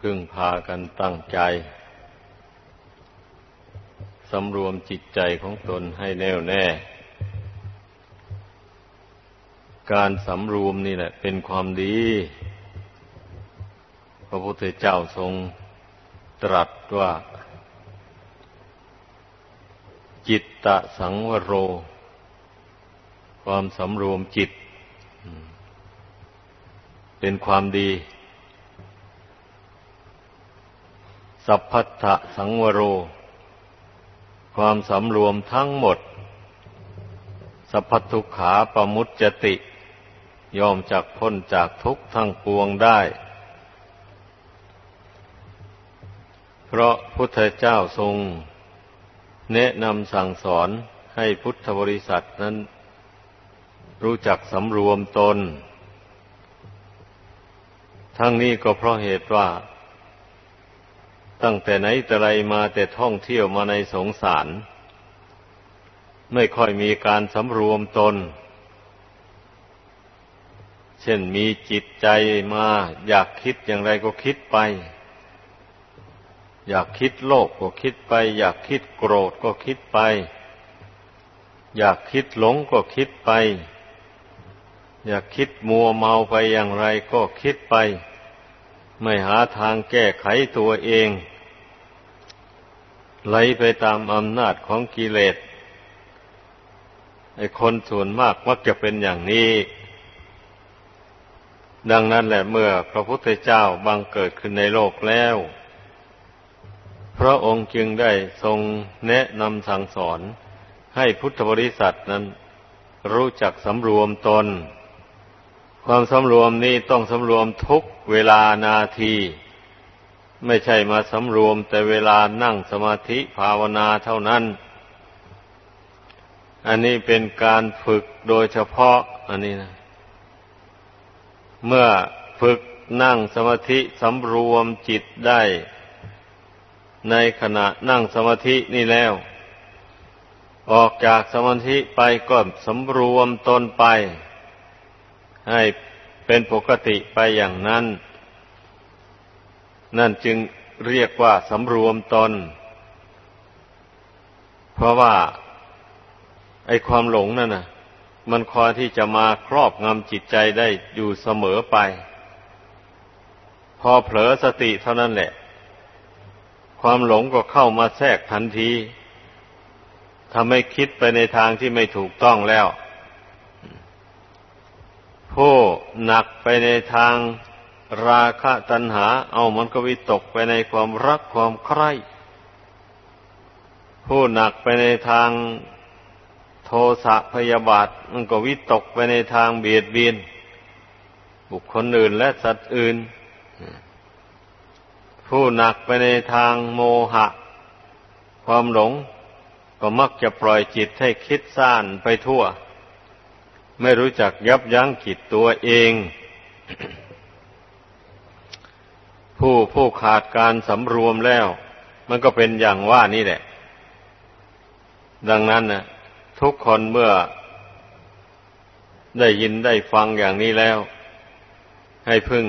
พึ่งพากันตั้งใจสำรวมจิตใจของตนให้แน่วแน่ การสำรวมนี่แหละ เป็นความดี พระพุทธเจ้าทรงตรัสว่า จิตตะสังวโร ความสำรวมจิต เป็นความดี สัพพัทธสังวโร ความสำรวมทั้งหมด สัพพทุขาปมุตจติ ยอมจากพ้นจากทุกข์ทั้งปวงได้ เพราะพุทธเจ้าทรง แนะนำสั่งสอนให้พุทธบริษัทนั้น รู้จักสำรวมตน ทั้งนี้ก็เพราะเหตุว่า ตั้งแต่ไหนแต่ไรมาแต่ท่องเที่ยวมาในสงสาร ไม่ค่อยมีการสำรวมตน เช่นมีจิตใจมาอยากคิดอย่างไรก็คิดไป อยากคิดโลภก็คิดไป อยากคิดโกรธก็คิดไป อยากคิดหลงก็คิดไป อยากคิดมัวเมาไปอย่างไรก็คิดไปไม่หาทางแก้ไขตัวเอง ไหลไปตามอำนาจของกิเลสไอ้คนส่วนมากมักจะเป็นอย่างนี้ ดังนั้นแหละเมื่อพระพุทธเจ้าบังเกิดขึ้นในโลกแล้ว พระองค์จึงได้ทรงแนะนำสั่งสอนให้พุทธบริษัทนั้น รู้จักสำรวมตน ความสำรวมนี้ต้องสำรวมทุกเวลานาที ไม่ใช่มาสำรวมแต่เวลานั่งสมาธิภาวนาเท่านั้น อันนี้เป็นการฝึกโดยเฉพาะ อันนี้นะ เมื่อฝึกนั่งสมาธิสำรวมจิตได้ ในขณะนั่งสมาธินี่แล้ว ออกจากสมาธิไปก็สำรวมตนไป ให้เป็นปกติไปอย่างนั้น นั่นจึงเรียกว่าสำรวมตน เพราะว่าไอความหลงนั่นน่ะ มันคอยที่จะมาครอบงำจิตใจได้อยู่เสมอไป พอเผลอสติเท่านั้นแหละ ความหลงก็เข้ามาแทรกทันทีทำให้คิดไปในทางที่ไม่ถูกต้องแล้ว ผู้หนักไปในทาง ราคะตัณหา เอามันก็วิตกไปในความรักความใคร่ ผู้หนักไปในทางโทสะพยาบาท มันก็วิตกไปในทางเบียดเบียน บุคคลอื่นและสัตว์อื่น ผู้หนักไปในทางโมหะ ความหลง ก็มักจะปล่อยจิตให้คิดซ่านไปทั่ว ไม่รู้จักยับยั้งจิตตัวเอง ผู้ผู้ขาดการสำรวมแล้ว มันก็เป็นอย่างว่านี่แหละ ดังนั้นนะทุกคนเมื่อได้ยินได้ฟังอย่างนี้แล้ว ให้พึ่ง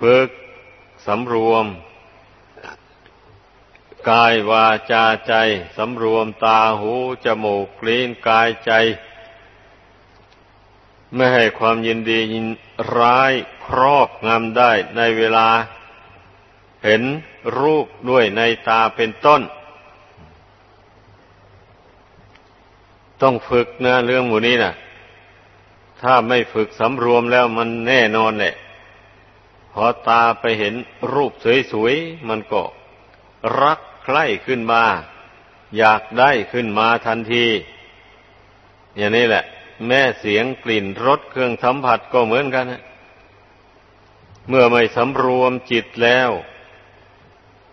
ฝึกสำรวม กายวาจาใจสำรวมตาหูจมูกลิ้นกายใจ ไม่ให้ความยินดียินร้ายครอบงำได้ในเวลา เห็นรูปด้วยในตาเป็นต้น ต้องฝึกนะเรื่องหมูนี้นะถ้าไม่ฝึกสำรวมแล้วมันแน่นอนแหละพอตาไปเห็นรูปสวยๆมันก็รักใคร่ขึ้นมา อยากได้ขึ้นมาทันที อย่างนี้แหละ แม่เสียงกลิ่นรสเครื่องสัมผัสก็เหมือนกัน เมื่อไม่สำรวมจิตแล้ว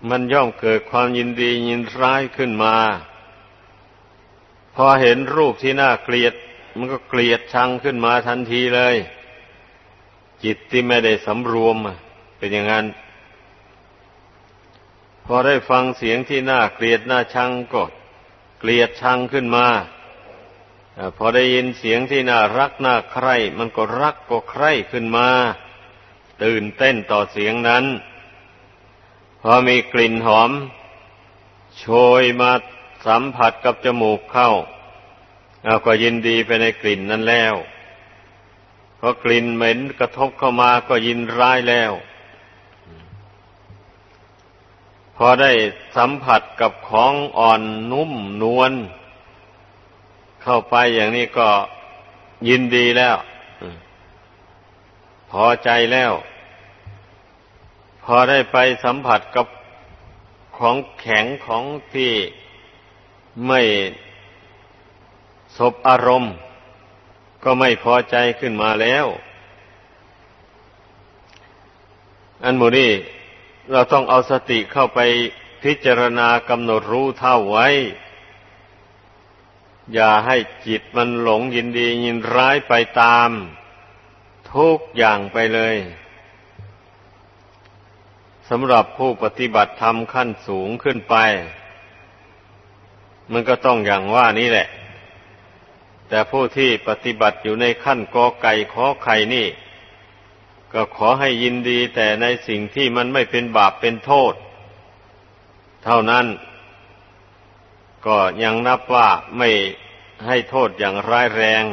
มันย่อมเกิดความยินดียินร้ายขึ้นมา พอเห็นรูปที่น่าเกลียด มันก็เกลียดชังขึ้นมาทันทีเลย จิตที่ไม่ได้สำรวมเป็นอย่างนั้น พอได้ฟังเสียงที่น่าเกลียดน่าชังก็เกลียดชังขึ้นมาพอได้ยินเสียงที่น่ารักน่าใคร่ มันก็รักก็ใคร่ขึ้นมา ตื่นเต้นต่อเสียงนั้น พอมีกลิ่นหอม โชยมาสัมผัสกับจมูกเข้าเราก็ยินดีไปในกลิ่นนั้นแล้วพอกลิ่นเหม็นกระทบเข้ามาก็ยินร้ายแล้ว พอได้สัมผัสกับของอ่อนนุ่มนวลเข้าไปอย่างนี้ก็ยินดีแล้ว พอใจแล้ว พอได้ไปสัมผัสกับของแข็งของที่ไม่สบอารมณ์ ก็ไม่พอใจขึ้นมาแล้ว อันโมนี้เราต้องเอาสติเข้าไปพิจารณากำหนดรู้เท่าไว้ อย่าให้จิตมันหลงยินดียินร้ายไปตาม ทุกอย่างไปเลย สำหรับผู้ปฏิบัติธรรมขั้นสูงขึ้นไป มันก็ต้องอย่างว่านี้แหละ แต่ผู้ที่ปฏิบัติอยู่ในขั้นกอไก่ขอไข่นี่ ก็ขอให้ยินดีแต่ในสิ่งที่มันไม่เป็นบาปเป็นโทษ เท่านั้น ก็ยังนับว่าไม่ให้โทษอย่างร้ายแรง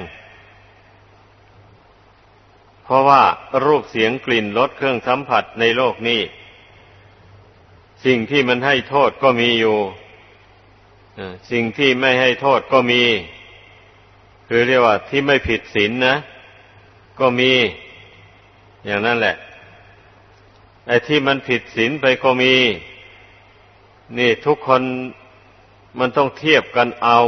เพราะว่ารูปเสียงกลิ่นรสเครื่องสัมผัสในโลกนี้ สิ่งที่มันให้โทษก็มีอยู่สิ่งที่ไม่ให้โทษก็มี คือเรียกว่าที่ไม่ผิดศีลนนะก็มี อย่างนั้นแหละไอ้ที่มันผิดศีลไปก็มี นี่ทุกคนมันต้องเทียบกันเอา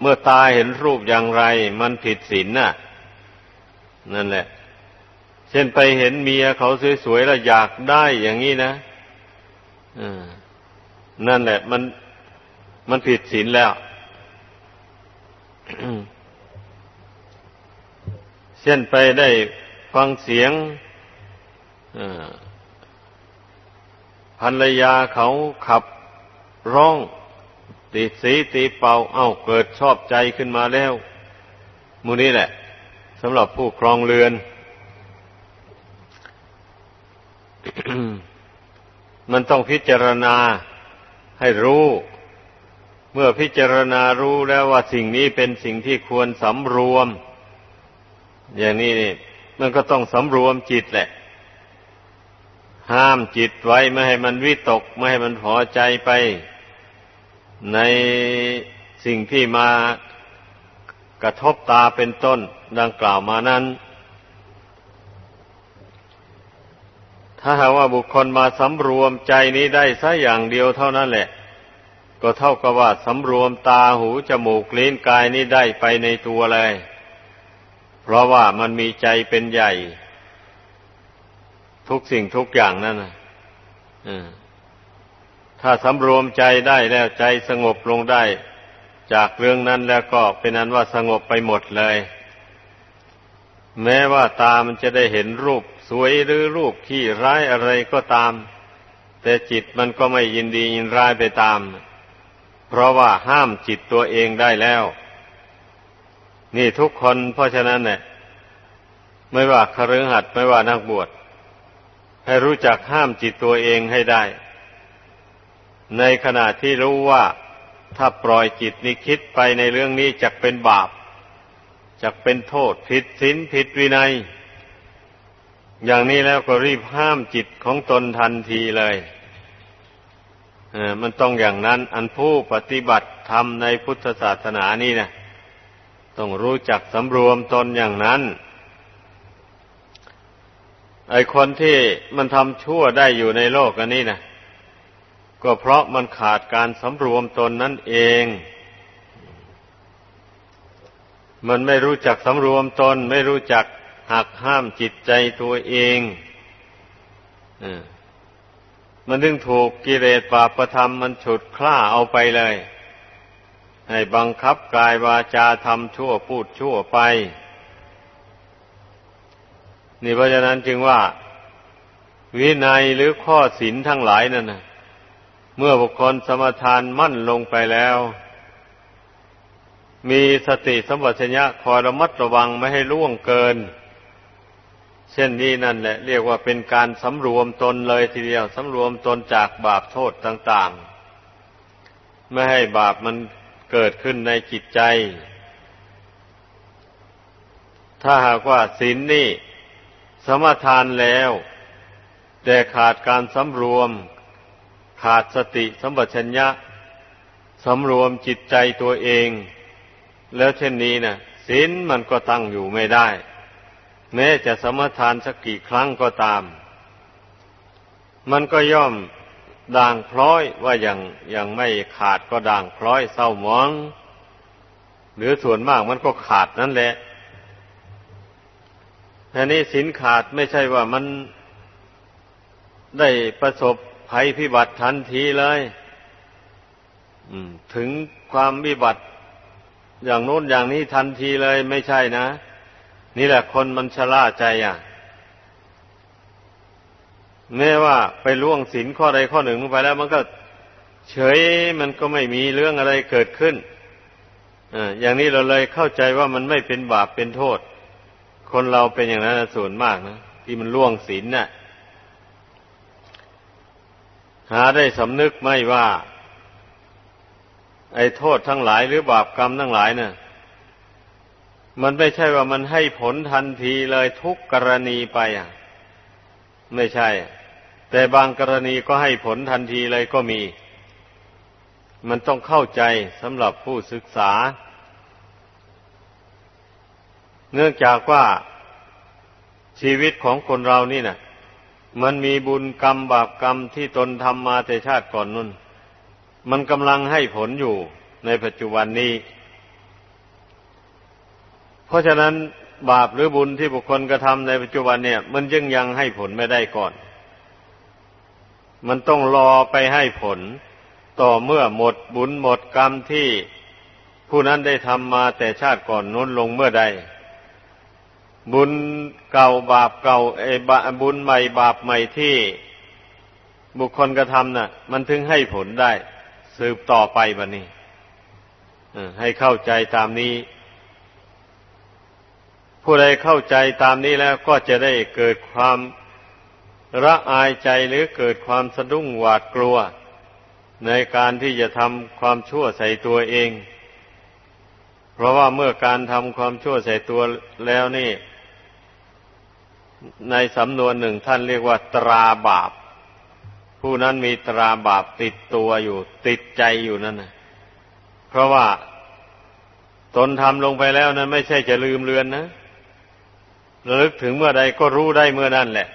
เมื่อตาเห็นรูปอย่างไร มันผิดศีลน่ะ นั่นแหละ เช่นไปเห็นเมียเขาสวยๆแล้วอยากได้อย่างนี้นะนั่นแหละ มันมันผิดศีลแล้วเช่นไปได้ฟังเสียงภรรยาเขาขับร้อง ตีสีตีเป่าเอ้าเกิดชอบใจขึ้นมาแล้วมูนี้แหละสำหรับผู้ครองเรือน มันต้องพิจารณาให้รู้ เมื่อพิจารณารู้แล้วว่าสิ่งนี้เป็นสิ่งที่ควรสำรวม อย่างนี้มันก็ต้องสำรวมจิตแหละ ห้ามจิตไว้ไม่ให้มันวิตก ไม่ให้มันพอใจไป ในสิ่งที่มากระทบตาเป็นต้นดังกล่าวมานั้น ถ้าหากว่าบุคคลมาสำรวมใจนี้ได้สัอย่างเดียวเท่านั้นแหละ ก็เท่ากับว่าสำรวมตาหูจมูกลิ้นกายนี้ได้ไปในตัวเลย เพราะว่ามันมีใจเป็นใหญ่ ทุกสิ่งทุกอย่างนั่นนะถ้าสำรวมใจได้แล้วใจสงบลงได้ จากเรื่องนั้นแล้วก็เป็นนั้นว่าสงบไปหมดเลย แม้ว่าตามันจะได้เห็นรูป วยหรือรูปขี้ร้ายอะไรก็ตาม แต่จิตมันก็ไม่ยินดียินร้ายไปตาม เพราะว่าห้ามจิตตัวเองได้แล้ว นี่ทุกคนเพราะฉะนั้นเนี่ยไม่ว่าคฤหัสถ์ไม่ว่านักบวชให้รู้จักห้ามจิตตัวเองให้ได้ ในขณะที่รู้ว่าถ้าปล่อยจิตนี้คิดไปในเรื่องนี้จะเป็นบาปจะเป็นโทษผิดศีลผิดวินัย อย่างนี้แล้วก็รีบห้ามจิตของตนทันทีเลยมันต้องอย่างนั้น อันผู้ปฏิบัติธรรมในพุทธศาสนานี่นะต้องรู้จักสำรวมตนอย่างนั้น ไอคนที่มันทำชั่วได้อยู่ในโลกอันนี้นะก็เพราะมันขาดการสำรวมตนนั่นเอง มันไม่รู้จักสำรวมตน ไม่รู้จัก หักห้ามจิตใจตัวเองอมันถึงถูกกิเลสปาประธรรมมันฉุดคล้าเอาไปเลย ให้บังคับกายวาจาทำชั่วพูดชั่วไป นี่เพราะฉะนั้นจึงว่า วินัยหรือข้อศีลทั้งหลายนั่นนะเมื่อบุคคลสมทานมั่นลงไปแล้ว มีสติสัมปชัญญะคอยระมัดระวังไม่ให้ล่วงเกิน เช่นนี้นั่นแหละเรียกว่าเป็นการสำรวมตนเลยทีเดียวสำรวมตนจากบาปโทษต่าง ๆ ไม่ให้บาปมันเกิดขึ้นในจิตใจ ถ้าหากว่าศีลนนี่สมทานแล้ว แต่ขาดการสำรวม ขาดสติสัมปชัญญะสำรวมจิตใจตัวเอง แล้วเช่นนี้นะศีลมันก็ตั้งอยู่ไม่ได้ แม้จะสมทานสักกี่ครั้งก็ตาม มันก็ย่อมด่างพร้อยว่าอย่างยังไม่ขาดก็ด่างพร้อยเศร้าหมอง หรือส่วนมากมันก็ขาดนั่นแหละอันนี้สินขาดไม่ใช่ว่ามันได้ประสบภัยพิบัติทันทีเลยถึงความวิบัติอย่างโน้นอย่างนี้ทันทีเลยไม่ใช่นะ นี่แหละคนมันชะล่าใจอะแม้ว่าไปล่วงศีลข้อใดข้อหนึ่งไปแล้ว มันก็เฉยมันก็ไม่มีเรื่องอะไรเกิดขึ้นออย่างนี้เราเลยเข้าใจว่ามันไม่เป็นบาปเป็นโทษ คนเราเป็นอย่างนั้นส่วนมากนะที่มันล่วงศีลน่ะ หาได้สำนึกไม่ว่า ไอ้โทษทั้งหลายหรือบาปกรรมทั้งหลายเนะ่ะ มันไม่ใช่ว่ามันให้ผลทันทีเลยทุกกรณีไปอะ ไม่ใช่ แต่บางกรณีก็ให้ผลทันทีเลยก็มี มันต้องเข้าใจสำหรับผู้ศึกษา เนื่องจากว่าชีวิตของคนเรานี่นะ่ะ มันมีบุญกรรมบาปกรรมที่ตนทำมาแต่ชาติก่อนนุ่น มันกำลังให้ผลอยู่ในปัจจุบันนี้ เพราะฉะนั้นบาปหรือบุญที่บุคคลกระทำในปัจจุบันเนี่ย มันยังยังให้ผลไม่ได้ก่อน มันต้องรอไปให้ผล ต่อเมื่อหมดบุญหมดกรรมที่ผู้นั้นได้ทำมาแต่ชาติก่อนน้นลงเมื่อใด บุญเก่าบาปเก่าไอ้บุญใหม่บาปใหม่ที่บุคคลกระทำน่ะ มันถึงให้ผลได้ สืบต่อไปบันนี้ให้เข้าใจตามนี้ ผู้ใดเข้าใจตามนี้แล้วก็จะได้เกิดความระอายใจหรือเกิดความสะดุ้งหวาดกลัว ในการที่จะทำความชั่วใส่ตัวเอง เพราะว่าเมื่อการทำความชั่วใส่ตัวแล้วนี่ ในสำนวนหนึ่งท่านเรียกว่าตราบาป ผู้นั้นมีตราบาปติดตัวอยู่ ติดใจอยู่นั่นนะเพราะว่าตนทำลงไปแล้วนั้นไม่ใช่จะลืมเลือนนะ ระลึกถึงเมื่อใดก็รู้ได้เมื่อนั้นแหละ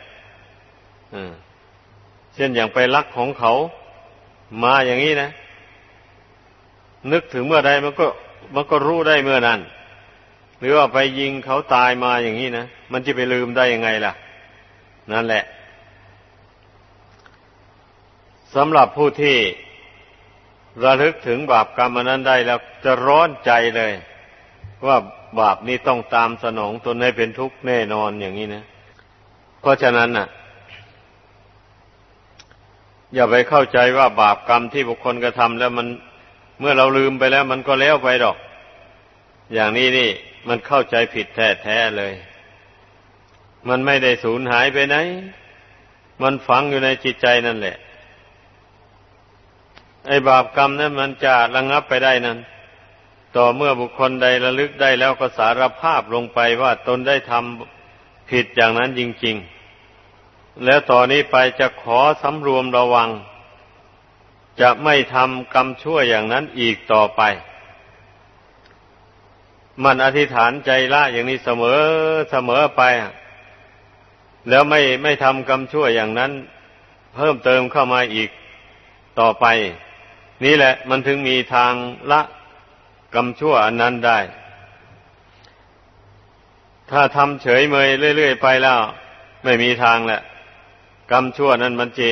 เช่นอย่างไปลักของเขา มาอย่างนี้นะ นึกถึงเมื่อใดมันก็ มันก็รู้ได้เมื่อนั้น หรือว่าไปยิงเขาตายมาอย่างนี้นะ มันจะไปลืมได้ยังไงล่ะ นั่นแหละสำหรับผู้ที่ระลึกถึงบาปกรรมนั้นได้แล้วจะร้อนใจเลย ว่า บาปนี้ต้องตามสนองตนให้เป็นทุกข์แน่นอนอย่างนี้นะ เพราะฉะนั้นน่ะ อย่าไปเข้าใจว่าบาปกรรมที่บุคคลกระทำแล้วมันเมื่อเราลืมไปแล้ว มันก็แล้วไปดอก อย่างนี้นี่ มันเข้าใจผิดแท้ๆเลย มันไม่ได้สูญหายไปไหน มันฝังอยู่ในจิตใจนั่นแหละ ไอ้บาปกรรมนั้นมันจะระงับไปได้นั้น ต่อเมื่อบุคคลใดระลึกได้แล้วก็สารภาพลงไปว่าตนได้ทำผิดอย่างนั้นจริง ๆ แล้วต่อนนี้ไปจะขอสำรวมระวัง จะไม่ทำกรรมชั่วอย่างนั้นอีกต่อไป มันอธิษฐานใจละอย่างนี้เสมอเสมอไป แล้วไม่ไม่ทำกรรมชั่วอย่างนั้น เพิ่มเติมเข้ามาอีกต่อไป นี่แหละมันถึงมีทางละ กรรมชั่วอันนั้นได้ ถ้าทำเฉยเมยเรื่อย ๆ ไปแล้ว ไม่มีทางแหละ กรรมชั่วนั้นมันจะ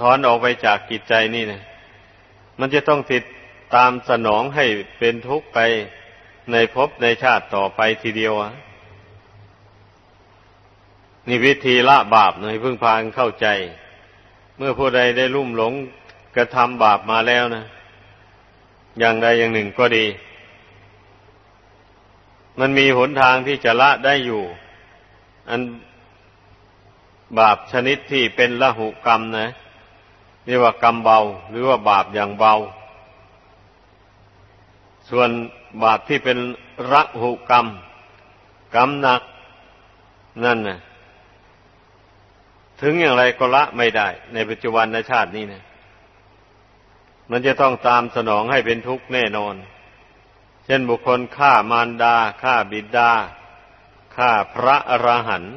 ถอนออกไปจากกิจใจนี่นะมันจะต้องติดตามสนองให้เป็นทุกข์ไปในภพในชาติต่อไปทีเดียวอะนี่วิธีละบาปหน่อยพึ่งพางเข้าใจ เมื่อผู้ใดได้ลุ่มหลงกระทำบาปมาแล้วนะ อย่างใดอย่างหนึ่งก็ดี มันมีหนทางที่จะละได้อยู่ อันบาปชนิดที่เป็นละหุกรรมนะเรียกว่ากรรมเบา หรือว่าบาปอย่างเบา ส่วนบาปที่เป็นระหุกรรม กรรมหนัก นั่นนะถึงอย่างไรก็ละไม่ได้ ในปัจจุบันในชาตินี้นะ มันจะต้องตามสนองให้เป็นทุกข์แน่นอน เช่นบุคคลฆ่ามารดาฆ่าบิดาฆ่าพระอรหันต์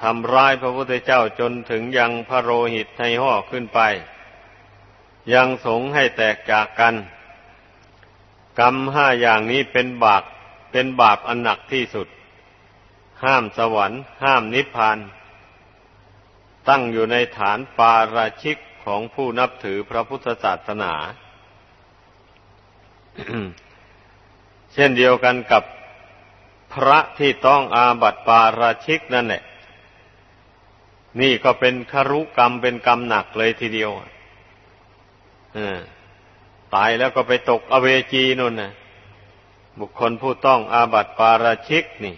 ทำร้ายพระพุทธเจ้าจนถึงยังพระโรหิตในห่อขึ้นไป ยังสงให้แตกจากกัน กรรมห้าอย่างนี้เป็นบาปเป็นบาปอันหนักที่สุด ห้ามสวรรค์ ห้ามนิพพาน ตั้งอยู่ในฐานปาราชิก ของผู้นับถือพระพุทธศาสนา เช่นเดียวกันกับพระที่ต้องอาบัติปาราชิกนั่นแหละนี่ก็เป็นคารุกรรมเป็นกรรมหนักเลยทีเดียวตายแล้วก็ไปตกอเวจีนุ่นนะบุคคลผู้ต้องอาบัติปาราชิกนี่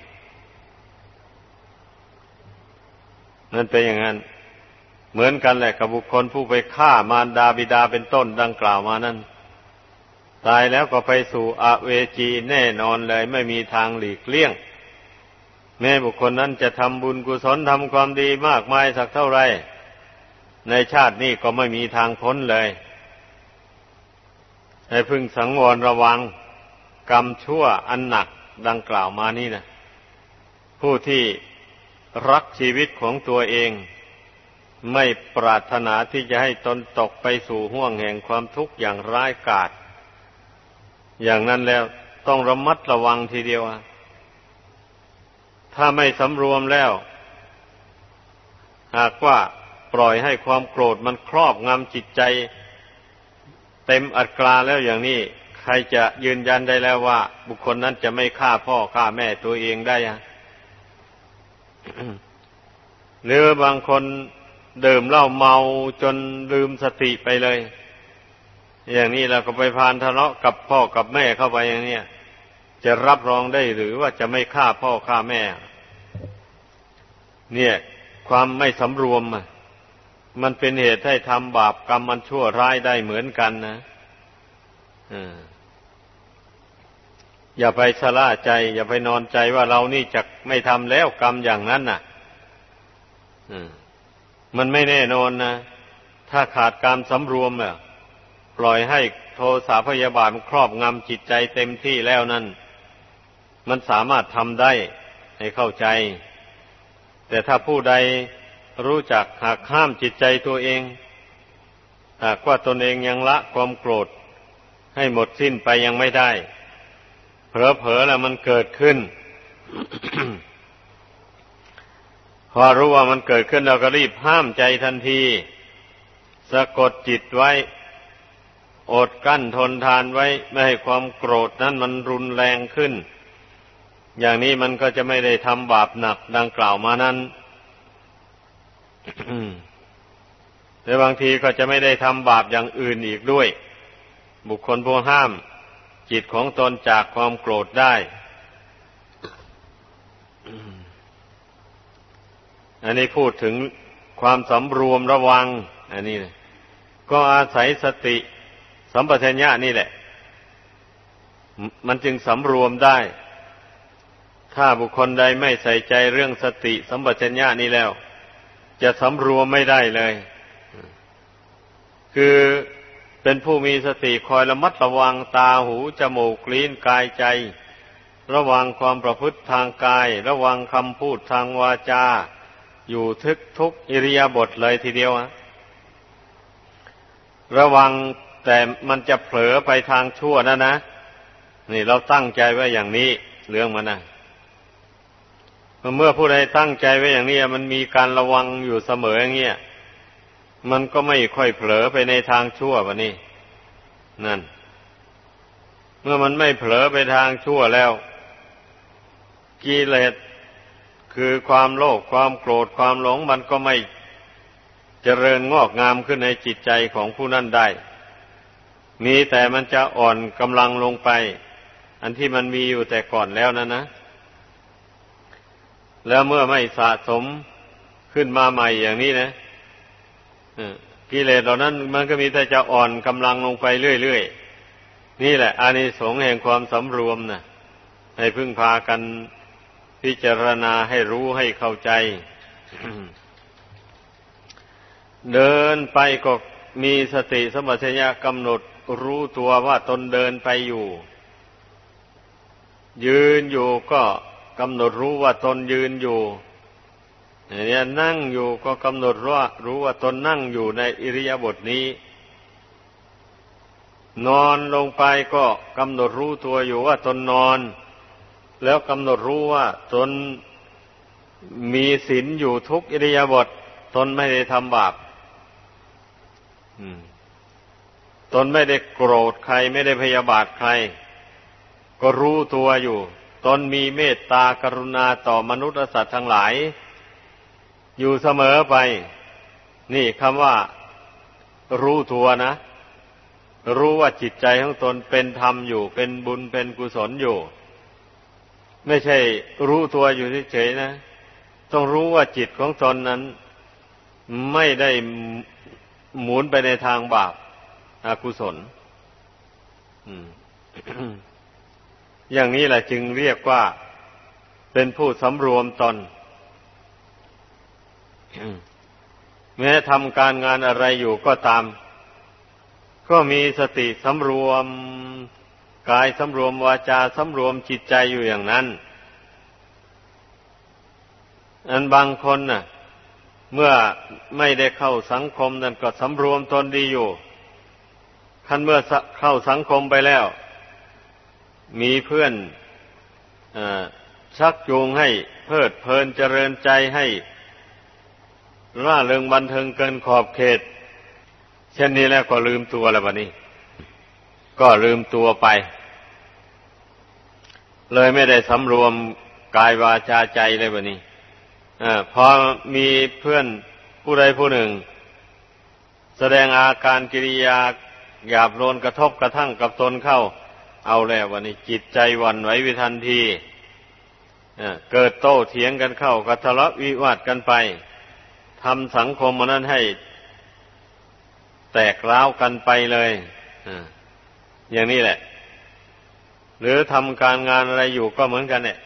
นั่นเป็นอย่างนั้น เหมือนกันแหละกับบุคคลผู้ไปฆ่ามารดาบิดาเป็นต้นดังกล่าวมานั่นตายแล้วก็ไปสู่อเวจีแน่นอนเลยไม่มีทางหลีกเลี่ยง แม้บุคคลนั้นจะทำบุญกุศลทำความดีมากมายสักเท่าไรในชาตินี้ก็ไม่มีทางพ้นเลย ให้พึงสังวรระวังกรรมชั่วอันหนักดังกล่าวมานี่นะผู้ที่รักชีวิตของตัวเอง ไม่ปรารถนาที่จะให้ตนตกไปสู่ห่วงแห่งความทุกข์อย่างร้ายกาจอย่างนั้นแล้วต้องระมัดระวังทีเดียวถ้าไม่สำรวมแล้ว หากว่าปล่อยให้ความโกรธมันครอบงำจิตใจ เต็มอัตราแล้วอย่างนี้ ใครจะยืนยันได้แล้วว่า บุคคลนั้นจะไม่ฆ่าพ่อฆ่าแม่ตัวเองได้อะหรือบางคน ดื่มเหล้าเมาจนลืมสติไปเลย อย่างนี้เราก็ไปพานทะเลาะกับพ่อกับแม่เข้าไปอย่างนี้จะรับรองได้หรือว่าจะไม่ฆ่าพ่อฆ่าแม่ เนี่ย ความไม่สำรวมมันเป็นเหตุให้ทำบาปกรรมมันชั่วร้ายได้เหมือนกันนะอย่าไปชะล่าใจ อย่าไปนอนใจว่าเรานี่จะไม่ทำแล้วกรรมอย่างนั้นน่ะ อืม มันไม่แน่นอนนะ ถ้าขาดการสำรวมอะปล่อยให้โทสะพยาบาทครอบงำจิตใจเต็มที่แล้วนั่น มันสามารถทำได้ให้เข้าใจ แต่ถ้าผู้ใดรู้จักหักห้ามจิตใจตัวเอง หากว่าตนเองยังละความโกรธ ให้หมดสิ้นไปยังไม่ได้ เผลอๆแล้วมันเกิดขึ้น พอรู้ว่ามันเกิดขึ้นเราก็รีบห้ามใจทันที สะกดจิตไว้ อดกั้นทนทานไว้ ไม่ให้ความโกรธนั้นมันรุนแรงขึ้น อย่างนี้มันก็จะไม่ได้ทำบาปหนักดังกล่าวมานั้นแต่บางทีก็จะไม่ได้ทำบาปอย่างอื่นอีกด้วย บุคคลผู้ห้าม จิตของตนจากความโกรธได้ อันนี้พูดถึงความสำรวมระวัง อันนี้ก็อาศัยสติสัมปชัญญะนี่แหละ มันจึงสำรวมได้ ถ้าบุคคลใดไม่ใส่ใจเรื่องสติสัมปชัญญะนี่แล้ว จะสำรวมไม่ได้เลย คือเป็นผู้มีสติคอยระมัดระวังตาหูจมูกลิ้นกายใจ ระวังความประพฤติทางกาย ระวังคำพูดทางวาจา อยู่ทึกทุกอิริยาบถเลยทีเดียวระวังแต่มันจะเผลอไปทางชั่วนะนะ นี่เราตั้งใจไว้อย่างนี้ เรื่องมันนะเมื่อผู้ใดตั้งใจไว้อย่างนี้มันมีการระวังอยู่เสมออย่างเงี้ยมันก็ไม่ค่อยเผลอไปในทางชั่ววะนี่นั่น เมื่อมันไม่เผลอไปทางชั่วแล้วกิเลส คือความโลภความโกรธความหลงมันก็ไม่เจริญงอกงามขึ้นในจิตใจของผู้นั้นได้ มีแต่มันจะอ่อนกำลังลงไป อันที่มันมีอยู่แต่ก่อนแล้วนะนะ แล้วเมื่อไม่สะสมขึ้นมาใหม่อย่างนี้นะกิเลสเหล่านั้นมันก็มีแต่จะอ่อนกำลังลงไปเรื่อยๆ นี่แหละอานิสงส์แห่งความสำรวมนะให้พึ่งพากัน พิจารณาให้รู้ให้เข้าใจ เดินไปก็มีสติสมัชัญญะกำหนดรู้ตัวว่าตนเดินไปอยู่ ยืนอยู่ก็กำหนดรู้ว่าตนยืนอยู่เนี่ยนั่งอยู่ก็กำหนดว่ารู้ว่าตนนั่งอยู่ในอิริยาบถนี้ นอนลงไปก็กำหนดรู้ตัวอยู่ว่าตนนอน แล้วกำหนดรู้ว่าตนมีศีลอยู่ทุกอิริยาบถตนไม่ได้ทำบาปตนไม่ได้โกรธใครไม่ได้พยาบาทใคร ก็รู้ตัวอยู่ ตนมีเมตตากรุณาต่อมนุษย์สัตว์ทั้งหลาย อยู่เสมอไป นี่คำว่า รู้ตัวนะ รู้ว่าจิตใจของตนเป็นธรรมอยู่ เป็นบุญเป็นกุศลอยู่ ไม่ใช่รู้ตัวอยู่เฉยๆนะ ต้องรู้ว่าจิตของตนนั้น ไม่ได้หมุนไปในทางบาปอากุศลอย่างนี้แหละจึงเรียกว่าเป็นผู้สำรวมตนแม้ทำการงานอะไรอยู่ก็ตาม ก็มีสติสำรวม กายสำรวมวาจาสำรวมจิตใจอยู่อย่างนั้นอันบางคนน่ะ เมื่อไม่ได้เข้าสังคมนั่นก็สำรวมตนดีอยู่คันเมื่อเข้าสังคมไปแล้ว มีเพื่อนอชักจูงให้เพิดเพลินเจริญใจให้ร่าเริงบันเทิงเกินขอบเขต เช่นนี้แล้วก็ลืมตัวแล้วบัดนี้ ก็ลืมตัวไป เลยไม่ได้สำรวมกายวาจาใจเลยบัดนี้อพอมีเพื่อนผู้ใดผู้หนึ่ง แสดงอาการกิริยาหยาบโลนกระทบกระทั่งกับตนเข้า เอาแล้ววันนี้ จิตใจวันไหววิทันทีเกิดโต้เถียงกันเข้ากระทะเลาะวิวาทกันไปทำสังคมมันนั้นให้ แตกร้าวกันไปเลยอย่างนี้แหละ หรือทำการงานอะไรอยู่ก็เหมือนกันเนี่ย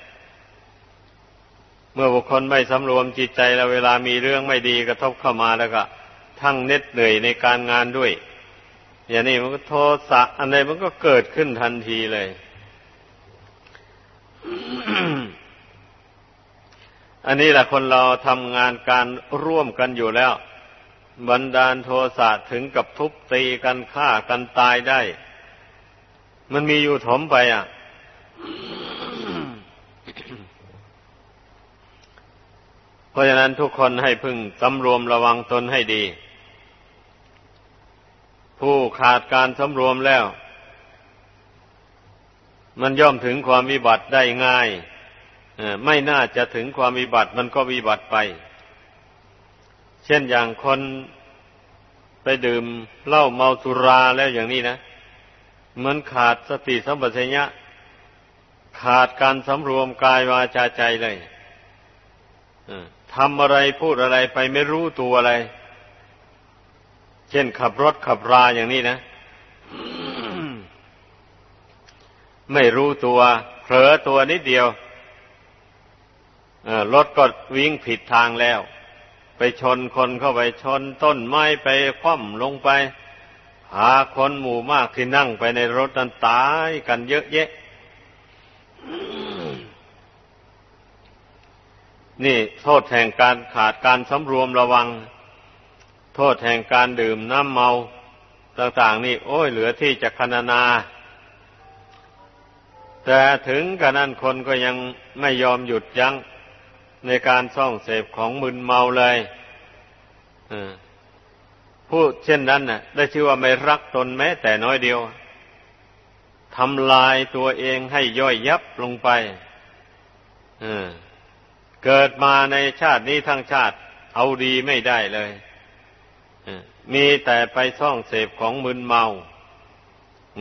เมื่อบุคคลไม่สำรวมจิตใจแล้วเวลามีเรื่องไม่ดีกระทบเข้ามาแล้วก็ทั้งเน็ดเหนื่อยในการงานด้วย อย่างนี้มันก็โทสะอันใดมันก็เกิดขึ้นทันทีเลยอันนี้แหละคนเราทำงานการร่วมกันอยู่แล้วบันดาโทสะถึงกับทุบตีกันฆ่ากันตายได้ มันมีอยู่ถมไปอะ เพราะฉะนั้นทุกคนให้พึ่งสำรวมระวังตนให้ดี ผู้ขาดการสำรวมแล้ว มันย่อมถึงความวิบัติได้ง่ายไม่น่าจะถึงความวิบัติมันก็วิบัติไป เช่นอย่างคนไปดื่มเหล้าเมาสุราแล้วอย่างนี้นะ มันขาดสติสัมปชัญญะขาดการสำรวมกายวาจาใจเลยทำอะไรพูดอะไรไปไม่รู้ตัวอะไร เช่นขับรถขับราอย่างนี้นะ ไม่รู้ตัวเผลอตัวนิดเดียวรถก็วิ่งผิดทางแล้ว ไปชนคนเข้าไปชนต้นไม้ไปคว่ำลงไป หาคนหมู่มากที่นั่งไปในรถนั้นตายกันเยอะแยะ นี่โทษแห่งการขาดการสำรวมระวัง โทษแห่งการดื่มน้ำเมาต่าง ๆ นี่โอ้ยเหลือที่จะคณนา แต่ถึงกระนั้นคนก็ยังไม่ยอมหยุดยั้งในการซ่องเสพของมึนเมาเลย ผู้เช่นนั้นน่ะ ได้ชื่อว่าไม่รักตนแม้แต่น้อยเดียวทำลายตัวเองให้ย่อยยับลงไปเกิดมาในชาตินี้ทั้งชาติ เอาดีไม่ได้เลยมีแต่ไปท่องเสพของมึนเมา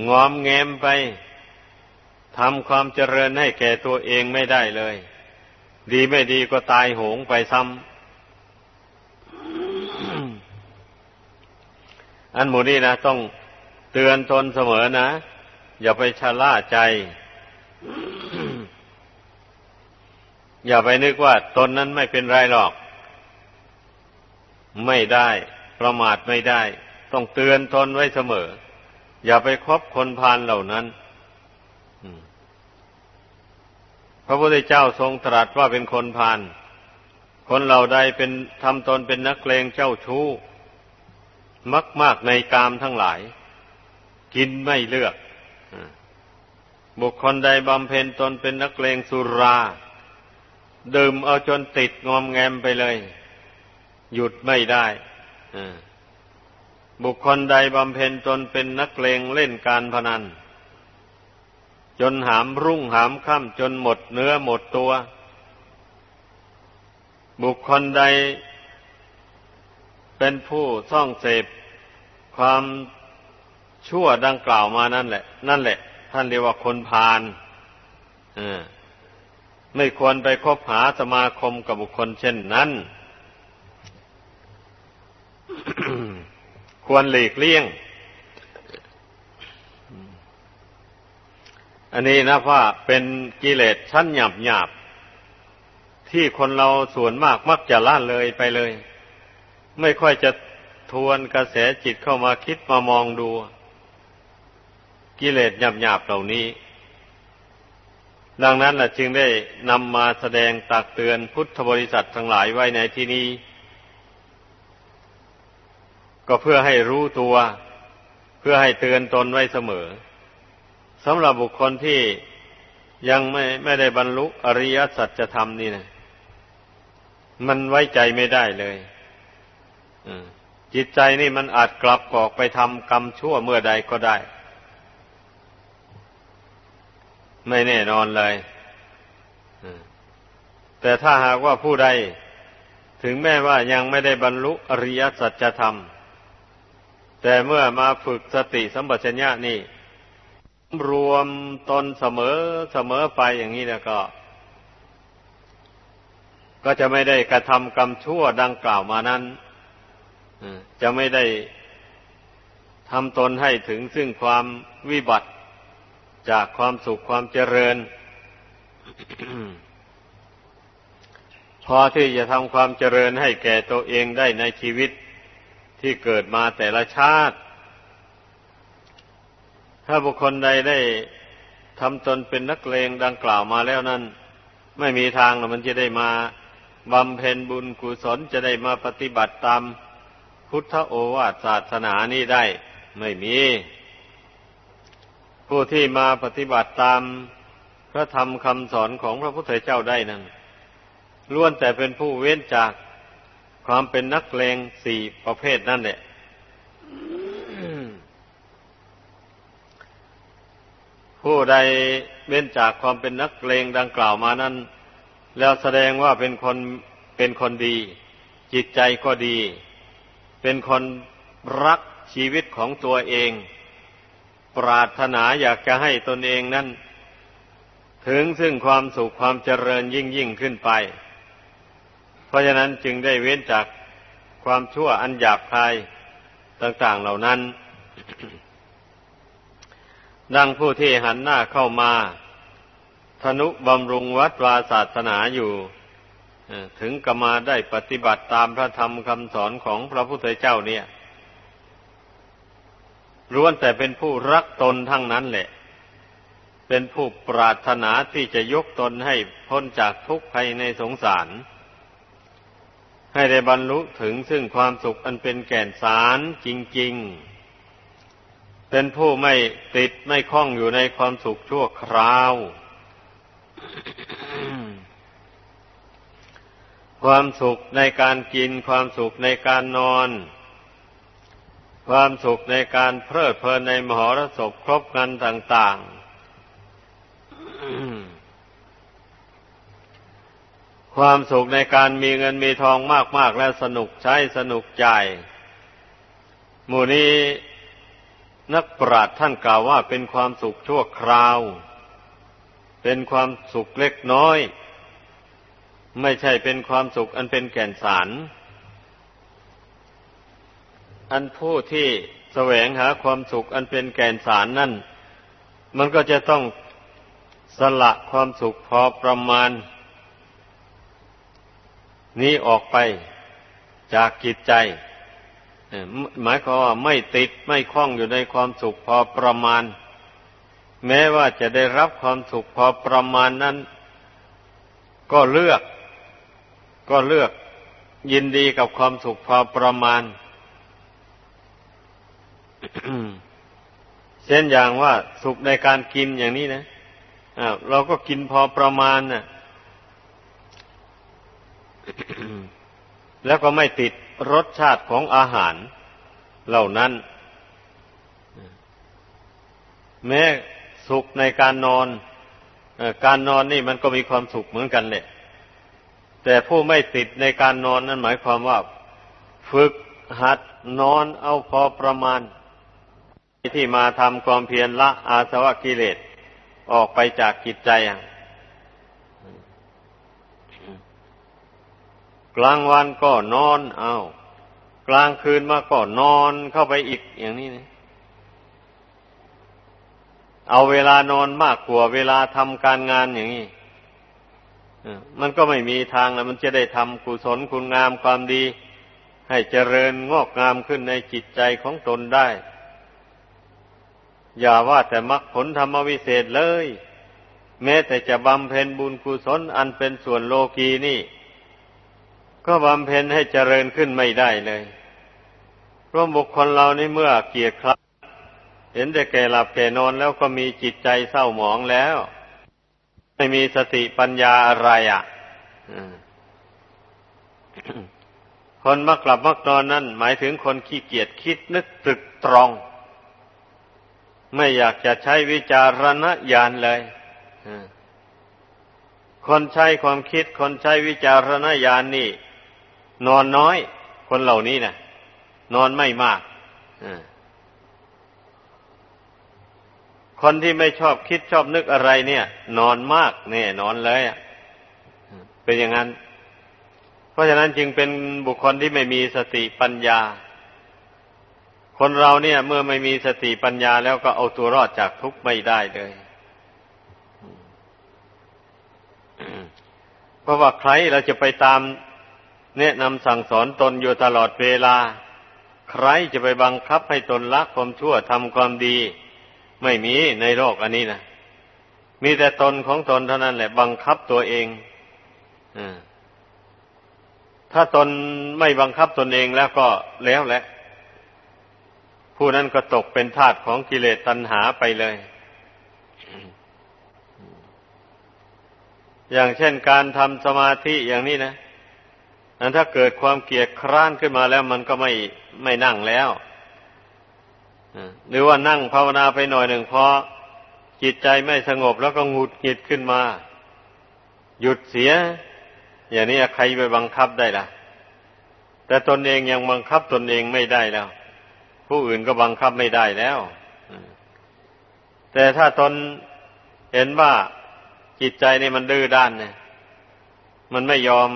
งอมแงมไปทำความเจริญให้แก่ตัวเองไม่ได้เลย ดีไม่ดีก็ตายโหงไปซ้ำ อันหมูนี้นะต้องเตือนตนเสมอนะ อย่าไปชะล่าใจ อย่าไปนึกว่าตนนั้นไม่เป็นไรหรอก ไม่ได้ประมาทไม่ได้ ต้องเตือนตนไว้เสมอ อย่าไปคบคนพาลเหล่านั้นพระพุทธเจ้าทรงตรัสว่าเป็นคนพาลคนเหล่าใดเป็นทำตนเป็นนักเลงเจ้าชู้ มักมากในกามทั้งหลาย กินไม่เลือก บุคคลใดบำเพ็ญตนเป็นนักเลงสุรา ดื่มเอาจนติดงอมแงมไปเลย หยุดไม่ได้บุคคลใดบำเพ็ญตนเป็นนักเลงเล่นการพนัน จนหามรุ่งหามค่ำจนหมดเนื้อหมดตัว บุคคลใด เป็นผู้ท่องเสพความชั่วดังกล่าวมานั่นแหละ นั่นแหละ ท่านเรียกว่าคนพาลไม่ควรไปคบหาสมาคมกับบุคคลเช่นนั้น ควรหลีกเลี่ยง อันนี้นะว่าเป็นกิเลสชั้นหยาบหยาบที่คนเราส่วนมากมักจะละเลยไปเลย ไม่ค่อยจะทวนกระแสจิตเข้ามาคิดมามองดู กิเลสหยาบๆเหล่านี้ ดังนั้นแหละจึงได้นำมาแสดงตักเตือนพุทธบริษัททั้งหลายไว้ในที่นี้ ก็เพื่อให้รู้ตัว เพื่อให้เตือนตนไว้เสมอสำหรับบุคคลที่ยังไม่ไม่ได้บรรลุอริยสัจธรรมนี่นะมันไว้ใจไม่ได้เลย จิตใจนี่มันอาจกลับกอกไปทำกรรมชั่วเมื่อใดก็ได้ ไม่แน่นอนเลยแต่ถ้าหากว่าผู้ใด ถึงแม้ว่ายังไม่ได้บรรลุอริยสัจธรรม แต่เมื่อมาฝึกสติสัมปชัญญะนี่ รวมตนเสมอเสมอไปอย่างนี้แล้วก็ ก็จะไม่ได้กระทำกรรมชั่วดังกล่าวมานั้น จะไม่ได้ทำตนให้ถึงซึ่งความวิบัติจากความสุขความเจริญ พอที่จะทำความเจริญให้แก่ตัวเองได้ในชีวิตที่เกิดมาแต่ละชาติ ถ้าบุคคลใดได้ทำตนเป็นนักเลงดังกล่าวมาแล้วนั้น ไม่มีทางหรอกมันจะได้มาบำเพ็ญบุญกุศลจะได้มาปฏิบัติตาม พุทธโอวาทศาสนานี้ได้ไม่มี ผู้ที่มาปฏิบัติตามพระธรรมคำสอนของพระพุทธเจ้าได้นั้นล้วนแต่เป็นผู้เว้นจากความเป็นนักเลงสี่ประเภทนั่นแหละผู้ใดเว้นจากความเป็นนักเลงดังกล่าวมานั้น แล้วแสดงว่าเป็นคนเป็นคนดี จิตใจก็ดี เป็นคนรักชีวิตของตัวเอง ปรารถนาอยากจะให้ตนเองนั้น ถึงซึ่งความสุขความเจริญยิ่งยิ่งขึ้นไป เพราะฉะนั้นจึงได้เว้นจากความชั่วอันหยาบคายต่าง ๆเหล่านั้น ดังผู้ที่หันหน้าเข้ามาธนุบำรุงวัดวาศาสนาอยู่ ถึงก็มาได้ปฏิบัติตามพระธรรมคำสอนของพระพุทธเจ้าเนี่ยล้วนแต่เป็นผู้รักตนทั้งนั้นแหละ เป็นผู้ปรารถนาที่จะยกตนให้พ้นจากทุกข์ภายในสงสาร ให้ได้บรรลุถึงซึ่งความสุขอันเป็นแก่นสารจริง ๆ เป็นผู้ไม่ติดไม่คล้องอยู่ในความสุขชั่วคราว ความสุขในการกิน ความสุขในการนอน ความสุขในการเพลิดเพลินในมหรสพครบงันต่าง ๆ ความสุขในการมีเงินมีทองมาก ๆ และสนุกใช้สนุกใจหมู่นี้นักปราชญ์ท่านกล่าวว่าเป็นความสุขชั่วคราว เป็นความสุขเล็กน้อย ไม่ใช่เป็นความสุขอันเป็นแก่นสาร อันผู้ที่แสวงหาความสุขอันเป็นแก่นสารนั่น มันก็จะต้องสละความสุขพอประมาณ นี้ออกไปจากจิตใจ หมายความว่าไม่ติดไม่คล้องอยู่ในความสุขพอประมาณ แม้ว่าจะได้รับความสุขพอประมาณนั้น ก็เลือก ก็เลือกยินดีกับความสุขพอประมาณเช่นอย่างว่าสุขในการกินอย่างนี้นะเราก็กินพอประมาณนะ่ะแล้วก็ไม่ติดรสชาติของอาหาร เหล่านั้น แม้สุขในการนอน การนอนนี่มันก็มีความสุขเหมือนกันแหละ แต่ผู้ไม่ติดในการนอนนั้นหมายความว่า ฝึกหัดนอนเอาพอประมาณ ที่มาทำความเพียรละอาสวะกิเลสออกไปจากจิตใจกลางวันก็นอนเอากลางคืนมาก็นอนเข้าไปอีกอย่างนี้นะเอาเวลานอนมากกว่าเวลาทำการงานอย่างนี้ มันก็ไม่มีทางแล้วมันจะได้ทำกุศลคุณงามความดี ให้เจริญงอกงามขึ้นในจิตใจของตนได้ อย่าว่าแต่มรรคผลธรรมวิเศษเลย แม้แต่จะบำเพ็ญบุญกุศลอันเป็นส่วนโลกีนี่ ก็บำเพ็ญให้เจริญขึ้นไม่ได้เลยเพราะบุคคลเรานี่เมื่อเกียรติครับ เห็นแต่แก่หลับแก่นอนแล้วก็มีจิตใจเศร้าหมองแล้ว ไม่มีสติปัญญาอะไรอะคนมักหลับมักนอนนั่น หมายถึงคนขี้เกียจคิดนึกตรึกตรอง ไม่อยากจะใช้วิจารณญาณเลยคนใช้ความคิด คนใช้วิจารณญาณนนี่ นอนน้อย คนเหล่านี้นะนอนไม่มาก คนที่ไม่ชอบคิดชอบนึกอะไรเนี่ย นอนมากแน่นอนเลยเป็นอย่างนั้น เพราะฉะนั้นจึงเป็นบุคคลที่ไม่มีสติปัญญา คนเราเนี่ย เมื่อไม่มีสติปัญญาแล้วก็เอาตัวรอดจากทุกข์ไม่ได้เลยเพราะว่าใครเราจะไปตามแนะนำสั่งสอนตนอยู่ตลอดเวลา ใครจะไปบังคับให้ตนละความชั่วทำความดี ไม่มีในโลกอันนี้นะมีแต่ตนของตนเท่านั้นแหละ บังคับตัวเองอถ้าตนไม่บังคับตนเองแล้วก็แล้วแหละ ผู้นั้นก็ตกเป็นทาสของกิเลสตัณหาไปเลย อย่างเช่นการทำสมาธิอย่างนี้นะนั้นถ้าเกิดความเกียดคร้านขึ้นมาแล้วมันก็ไม่ไม่นั่งแล้ว หรือว่านั่งภาวนาไปหน่อยหนึ่งพอจิตใจไม่สงบแล้วก็งุดหงิดขึ้นมา หยุดเสีย อย่างนี้ใครไปบังคับได้ล่ะ แต่ตนเองยังบังคับตนเองไม่ได้แล้ว ผู้อื่นก็บังคับไม่ได้แล้วแต่ถ้าตนเห็นว่าจิตใจนี่มันดื้อด้านเนี่ย มันไม่ยอม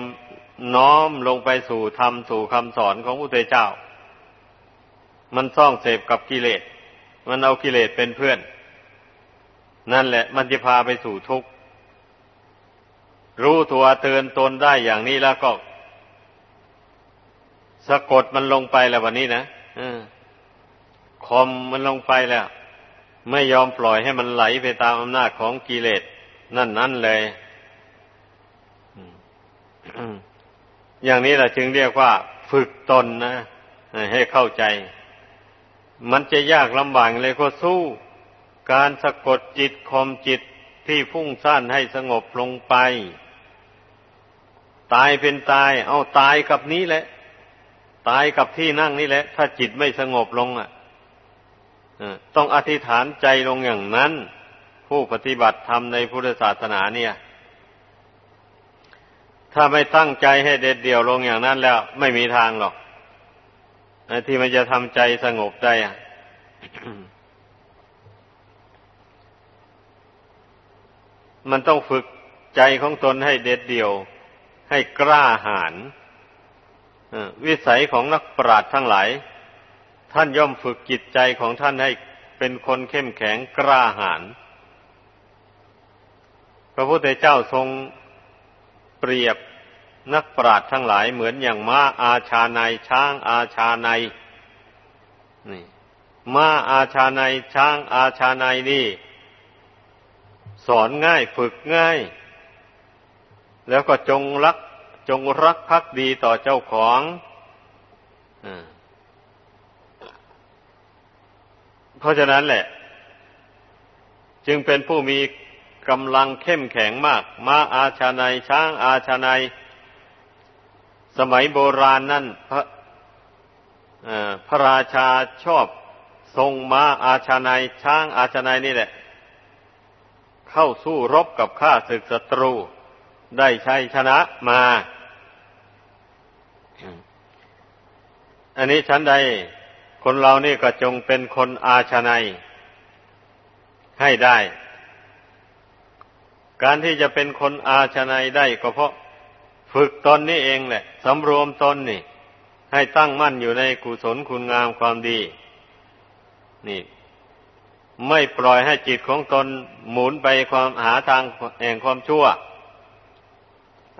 น้อมลงไปสู่ธรรมสู่คำสอนของพระุทธเจ้า มันซ่องเสพกับกิเลส มันเอากิเลสเป็นเพื่อน นั่นแหละ มันจะพาไปสู่ทุกข์ รู้ตัวเตือนตนได้อย่างนี้แล้วก็ สะกดมันลงไปแล้ววันนี้นะคอมมันลงไปแล้ว ไม่ยอมปล่อยให้มันไหลไปตามอำนาจของกิเลส นั่นนั่นเลยอย่างนี้แหละจึงเรียกว่า ฝึกตนนะให้เข้าใจ มันจะยากลำบากเลยก็สู้ การสะกดจิตคมจิตที่ฟุ้งซ่านให้สงบลงไป ตายเป็นตาย เอาตายกับนี้แหละ ตายกับที่นั่งนี่แหละ ถ้าจิตไม่สงบลงอะต้องอธิษฐานใจลงอย่างนั้น ผู้ปฏิบัติธรรมในพุทธศาสนาเนี่ย ถ้าไม่ตั้งใจให้เด็ดเดี่ยวลงอย่างนั้นแล้ว ไม่มีทางหรอก ที่มันจะทำใจสงบได้อะมันต้องฝึกใจของตนให้เด็ดเดี่ยว ให้กล้าหาญวิสัยของนักปราชญ์ทั้งหลาย ท่านย่อมฝึกจิตใจของท่านให้เป็นคนเข้มแข็งกล้าหาญพระพุทธเจ้าทรงเปรียบ นักปราชญ์ทั้งหลายเหมือนอย่างม้าอาชาในช้างอาชาในนี่ม้าอาชาในช้างอาชาในนี่ สอนง่ายฝึกง่าย แล้วก็จงรักจงรักภักดีต่อเจ้าของเพราะฉะนั้นแหละ จึงเป็นผู้มีกำลังเข้มแข็งมาก ม้าอาชาในช้างอาชาใน สมัยโบราณนั่นพระพระราชาชอบทรงม้าอาชาในช้างอาชาในนี่แหละ เข้าสู้รบกับข้าศึกศัตรู ได้ชัยชนะมา อันนี้ฉันใด คนเรานี่ก็จงเป็นคนอาชาในให้ได้ การที่จะเป็นคนอาชาในได้ก็เพราะ ฝึกตนนี่เองแหละสำรวมตนนี่ ให้ตั้งมั่นอยู่ในกุศลคุณงามความดี นี่ ไม่ปล่อยให้จิตของตนหมุนไปความหาทางแห่งความชั่ว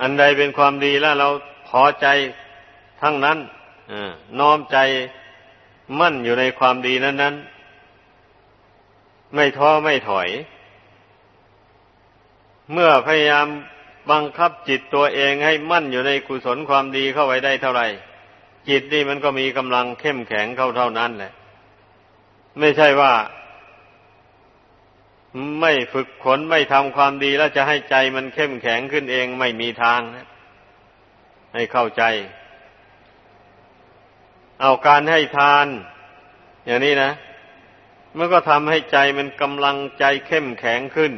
อันใดเป็นความดีแล้วเราพอใจทั้งนั้นน้อมใจมั่นอยู่ในความดีนั้นนั้นไม่ท้อไม่ถอย เมื่อพยายาม บังคับจิตตัวเองให้มั่นอยู่ในกุศลความดีเข้าไว้ได้เท่าไหร่ จิตนี่มันก็มีกำลังเข้มแข็งเข้าเท่านั้นแหละ ไม่ใช่ว่า ไม่ฝึกขนไม่ทำความดีแล้วจะให้ใจมันเข้มแข็งขึ้นเองไม่มีทางนะให้เข้าใจ เอาการให้ทาน อย่างนี้นะมันก็ทำให้ใจมันกำลังใจเข้มแข็งขึ้น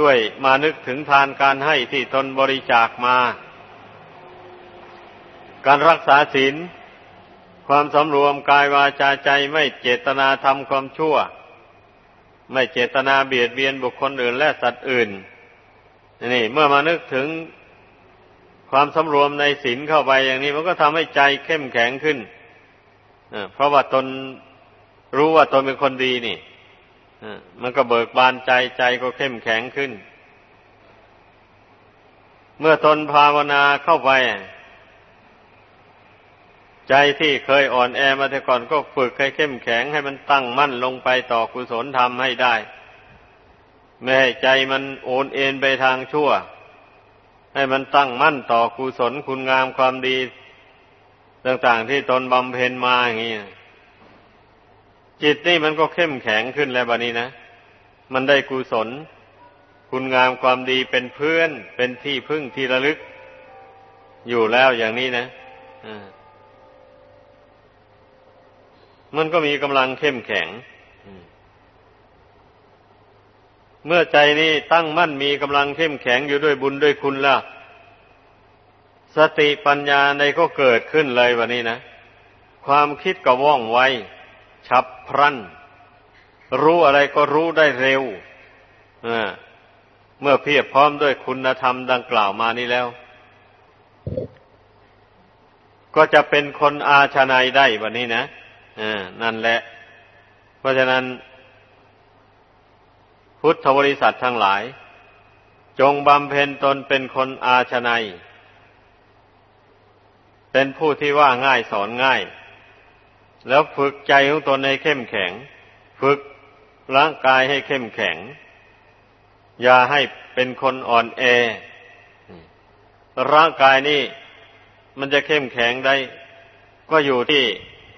ด้วยมานึกถึงทานการให้ที่ตนบริจาคมา การรักษาศีลความสำรวมกายวาจาใจไม่เจตนาทำความชั่ว ไม่เจตนาเบียดเบียนบุคคลอื่นและสัตว์อื่นนี่เมื่อมานึกถึงความสำรวมในศีลเข้าไปอย่างนี้มันก็ทำให้ใจเข้มแข็งขึ้นเพราะว่าตนรู้ว่าตนเป็นคนดีนี่ มันก็เบิกบานใจใจก็เข้มแข็งขึ้น เมื่อตนภาวนาเข้าไป ใจที่เคยอ่อนแอมาแต่ก่อนก็ฝึกให้เข้มแข็งให้มันตั้งมั่นลงไปต่อกุศลธรรมให้ได้ ไม่ให้ใจมันโอนเอ็นไปทางชั่ว ให้มันตั้งมั่นต่อกุศลคุณงามความดี ต่างๆที่ตนบำเพ็ญมาอย่างนี้ จิตนี่มันก็เข้มแข็งขึ้นแล้วบานี้นะ มันได้กุศล คุณงามความดีเป็นเพื่อน เป็นที่พึ่งที่ระลึก อยู่แล้วอย่างนี้นะมันก็มีกำลังเข้มแข็ง เมื่อใจนี้ตั้งมั่นมีกำลังเข้มแข็งอยู่ด้วยบุญด้วยคุณแล้วสติปัญญาในก็เกิดขึ้นเลยวันนี้นะ ความคิดก็ว่องไว ฉับพลัน รู้อะไรก็รู้ได้เร็วเมื่อเพียบพร้อมด้วยคุณธรรมดังกล่าวมานี้แล้ว ก็จะเป็นคนอาชนายได้วันนี้นะนั่นแหละ เพราะฉะนั้น พุทธบริษัททั้งหลาย จงบำเพ็ญตนเป็นคนอาชนายเป็นผู้ที่ว่าง่ายสอนง่าย แล้วฝึกใจของตนให้เข้มแข็ง ฝึกร่างกายให้เข้มแข็ง อย่าให้เป็นคนอ่อนแอ ร่างกายนี่มันจะเข้มแข็งได้ ก็อยู่ที่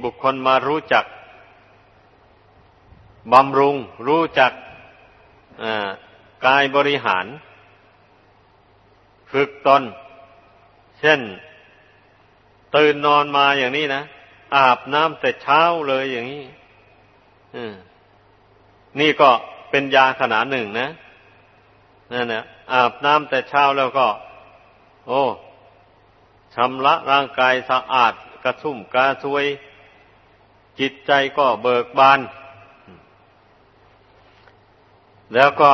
บุคคลมารู้จักบำรุง รู้จักกายบริหาร ฝึกตน เช่น ตื่นนอนมาอย่างนี้นะ อาบน้ำแต่เช้าเลยอย่างนี้นี่ก็เป็นยาขนาดหนึ่งนะนั่นนะอาบน้ำแต่เช้าแล้วก็ โอ้ชำระร่างกายสะอาดกระชุ่มกระชวย จิตใจก็เบิกบาน แล้วก็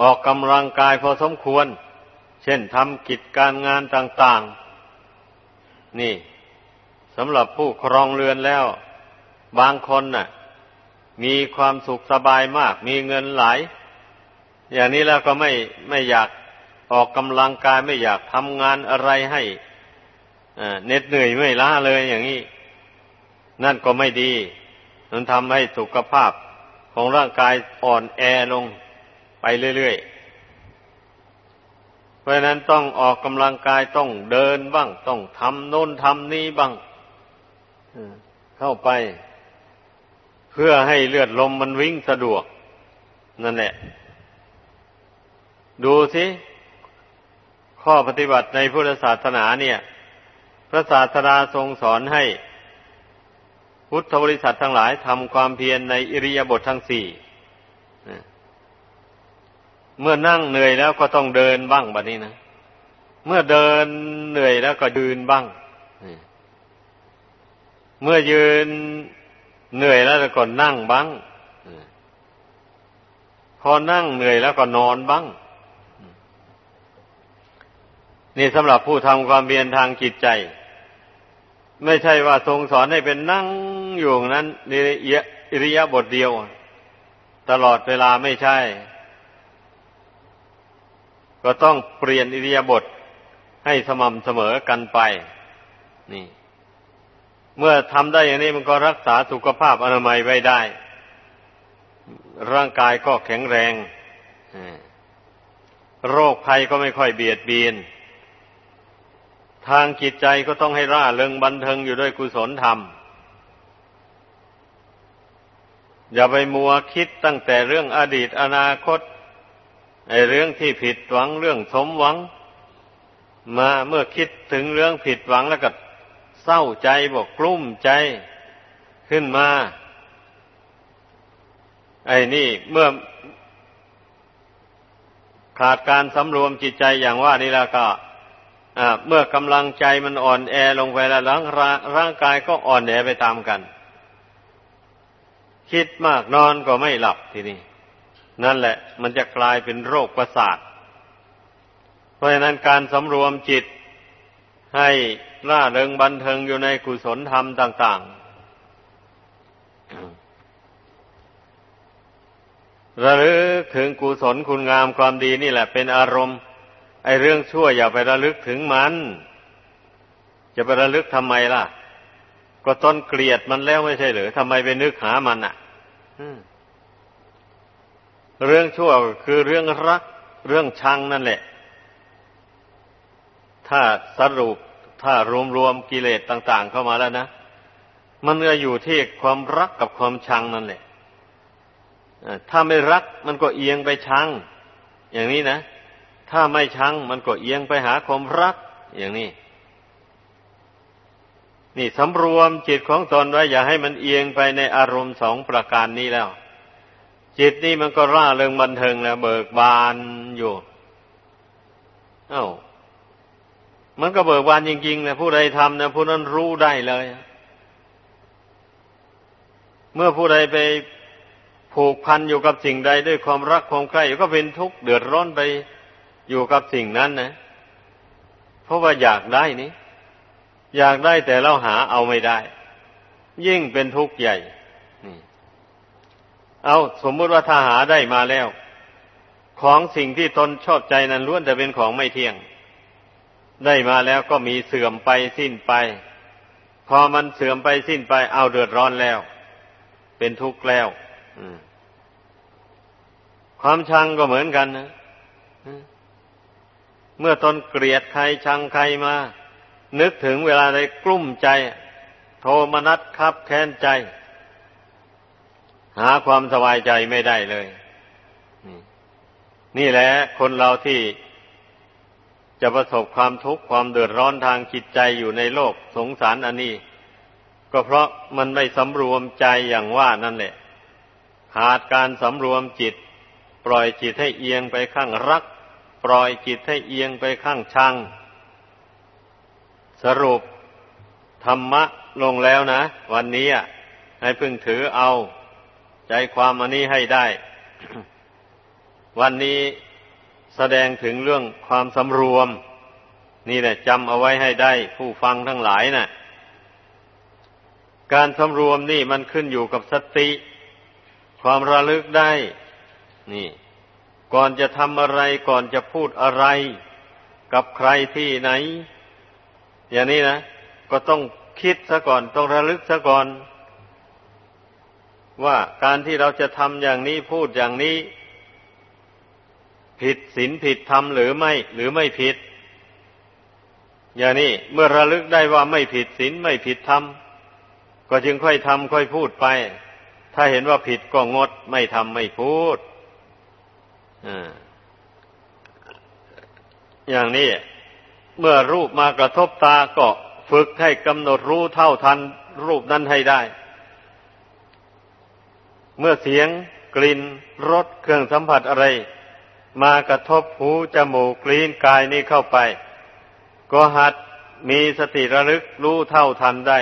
ออกกำลังกายพอสมควร เช่นทำกิจการงานต่าง ๆ นี่ สำหรับผู้ครองเรือนแล้ว บางคนน่ะ มีความสุขสบายมาก มีเงินหลาย อย่างนี้แล้วก็ไม่ไม่อยากออกกำลังกายไม่อยากทำงานอะไรให้เหน็ดเหนื่อยไม่ล้าเลยอย่างนี้ นั่นก็ไม่ดี มันทำให้สุขภาพของร่างกายอ่อนแอลงไปเรื่อยๆ เพราะนั้นต้องออกกำลังกายต้องเดินบ้าง ต้องทำโน้นทำนี้บ้าง เข้าไป เพื่อให้เลือดลมมันวิ่งสะดวก นั่นแหละ ดูสิข้อปฏิบัติในพุทธศาสนาเนี่ย พระศาสดาทรงสอนให้ พุทธบริษัททั้งหลายทำความเพียรในอิริยาบถททั้งสี่เมื่อนั่งเหนื่อยแล้วก็ต้องเดินบ้างแบบนี้นะ เมื่อเดินเหนื่อยแล้วก็ยืนบ้าง เมื่อยืนเหนื่อยแล้วก็นั่งบ้าง พอนั่งเหนื่อยแล้วก็นอนบ้าง นี่สำหรับผู้ทำความเพียรทางจิตใจ ไม่ใช่ว่าทรงสอนให้เป็นนั่งอยู่นั้นนี่อิริยาบถเดียว ตลอดเวลาไม่ใช่ ก็ต้องเปลี่ยนอิริยาบถให้สม่ำเสมอกันไป นี่ เมื่อทำได้อย่างนี้มันก็รักษาสุขภาพอนามัยไว้ได้ ร่างกายก็แข็งแรง โรคภัยก็ไม่ค่อยเบียดเบียน ทางจิตใจก็ต้องให้ร่าเริงบันเทิงอยู่ด้วยกุศลธรรม อย่าไปมัวคิดตั้งแต่เรื่องอดีตอนาคตไอเรื่องที่ผิดหวังเรื่องสมหวัง มาเมื่อคิดถึงเรื่องผิดหวังแล้วก็ เศร้าใจบอกกลุ้มใจขึ้นมา ไอ้นี่เมื่อขาดการสำรวมจิตใจอย่างว่านี่แล้วก็เมื่อกำลังใจมันอ่อนแอลงไปแล้วร่างร่างกายก็อ่อนแอไปตามกัน คิดมากนอนก็ไม่หลับทีนี้นั่นแหละ มันจะกลายเป็นโรคประสาท เพราะฉะนั้นการสำรวมจิต ให้ล่าเริงบันเทิงอยู่ในกุศลธรรมต่าง ๆ ระลึกถึงกุศลคุณงามความดีนี่แหละ เป็นอารมณ์ ไอ้เรื่องชั่วอย่าไประลึกถึงมัน จะไประลึกทำไมล่ะ ก็ต้นเกลียดมันแล้วไม่ใช่หรือทำไมไปนึกหามันอะเรื่องชั่วคือเรื่องรัก เรื่องชังนั่นแหละ ถ้าสรุปถ้ารวมรวมกิเลสต่าง ๆ เข้ามาแล้วนะ มันก็อยู่ที่ความรักกับความชังนั่นแหละถ้าไม่รักมันก็เอียงไปชัง อย่างนี้นะ ถ้าไม่ชังมันก็เอียงไปหาความรัก อย่างนี้ นี่สำรวมจิตของตนไว้อย่าให้มันเอียงไปในอารมณ์สองประการนี้แล้ว จิตนี่มันก็ร่าเริงบันเทิงแล้วเบิกบานอยู่ เอา้า มันก็เบิกบานจริงๆนะผู้ใดทำนะผู้นั้นรู้ได้เลย เมื่อผู้ใดไปผูกพันอยู่กับสิ่งใดด้วยความรักความใคร่ก็เป็นทุกข์เดือดร้อนไปอยู่กับสิ่งนั้นนะเพราะว่าอยากได้นี่อยากได้แต่เราหาเอาไม่ได้ ยิ่งเป็นทุกข์ใหญ่เอาสมมติว่าถ้าหาได้มาแล้ว ของสิ่งที่ตนชอบใจนั้นล้วนแต่เป็นของไม่เที่ยง ได้มาแล้วก็มีเสื่อมไปสิ้นไป พอมันเสื่อมไปสิ้นไปเอาเดือดร้อนแล้ว เป็นทุกข์แล้วความชังก็เหมือนกันนะเมื่อตนเกลียดใครชังใครมา นึกถึงเวลาใดกลุ้มใจ โทมนัสคับแค้นใจ หาความสบายใจไม่ได้เลยนี่แหละคนเราที่ จะประสบความทุกข์ความเดือดร้อนทางจิตใจอยู่ในโลกสงสารอันนี้ ก็เพราะมันไม่สำรวมใจอย่างว่านั่นแหละขาดการสำรวมจิต ปล่อยจิตให้เอียงไปข้างรัก ปล่อยจิตให้เอียงไปข้างชัง สรุปธรรมะลงแล้วนะ วันนี้ให้พึ่งถือเอา ใจความอันนี้ให้ได้ วันนี้ แสดงถึงเรื่องความสำรวม นี่แหละจำเอาไว้ให้ได้ผู้ฟังทั้งหลายนะ่ะ การสำรวมนี่มันขึ้นอยู่กับสติ ความระลึกได้ นี่ ก่อนจะทำอะไรก่อนจะพูดอะไร กับใครที่ไหน อย่างนี้นะก็ต้องคิดซะก่อน ต้องระลึกซะก่อน ว่าการที่เราจะทำอย่างนี้พูดอย่างนี้ ผิดศีลผิดธรรมหรือไม่ หรือไม่ผิด อย่างนี้เมื่อระลึกได้ว่าไม่ผิดศีลไม่ผิดธรรมก็จึงค่อยทำค่อยพูดไป ถ้าเห็นว่าผิดก็งด ไม่ทำไม่พูดอย่างนี้เมื่อรูปมากระทบตาก็ฝึกให้กำหนดรู้เท่าทันรูปนั้นให้ได้ เมื่อเสียงกลิ่นรสเครื่องสัมผัสอะไร มากระทบหูจมูกลิ้นกายนี้เข้าไป ก็หัดมีสติระลึกรู้เท่าทันได้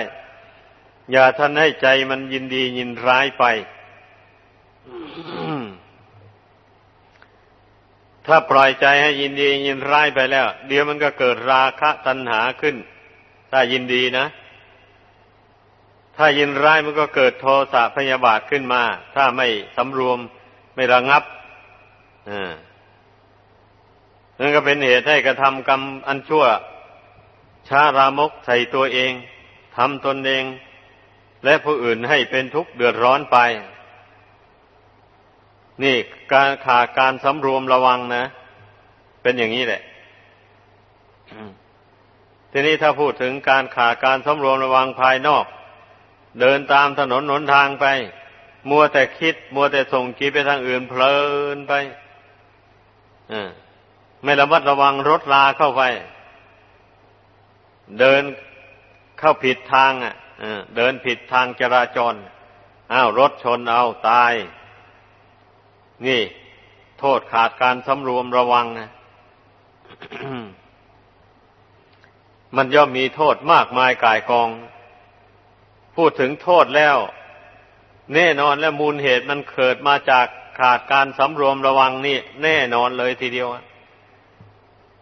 อย่าท่านให้ใจมันยินดียินร้ายไปถ้าปล่อยใจให้ยินดียินร้ายไปแล้ว เดี๋ยวมันก็เกิดราคะตัณหาขึ้น ถ้ายินดีนะ ถ้ายินร้ายมันก็เกิดโทสะพยาบาทขึ้นมา ถ้าไม่สำรวมไม่ระงับอ่า นั่นก็เป็นเหตุให้กระทำกรรมอันชั่ว ช้ารามกใส่ตัวเองทำตนเอง และผู้อื่นให้เป็นทุกข์เดือดร้อนไป นี่การขาดการสำรวมระวังนะ เป็นอย่างนี้แหละทีนี้ถ้าพูดถึงการขาดการสำรวมระวังภายนอก เดินตามถนนหนทางไป มัวแต่คิด มัวแต่ส่งคิดไปทางอื่นเพลินไป ไม่ระมัดระวังรถลาเข้าไป เดินเข้าผิดทางอะเดินผิดทางจราจรอ้าวรถชนเอาตาย นี่ โทษขาดการสำรวมระวังนะมันย่อมมีโทษมากมายกายกอง พูดถึงโทษแล้ว แน่นอนและมูลเหตุมันเกิดมาจากขาดการสำรวมระวังนี่ แน่นอนเลยทีเดียว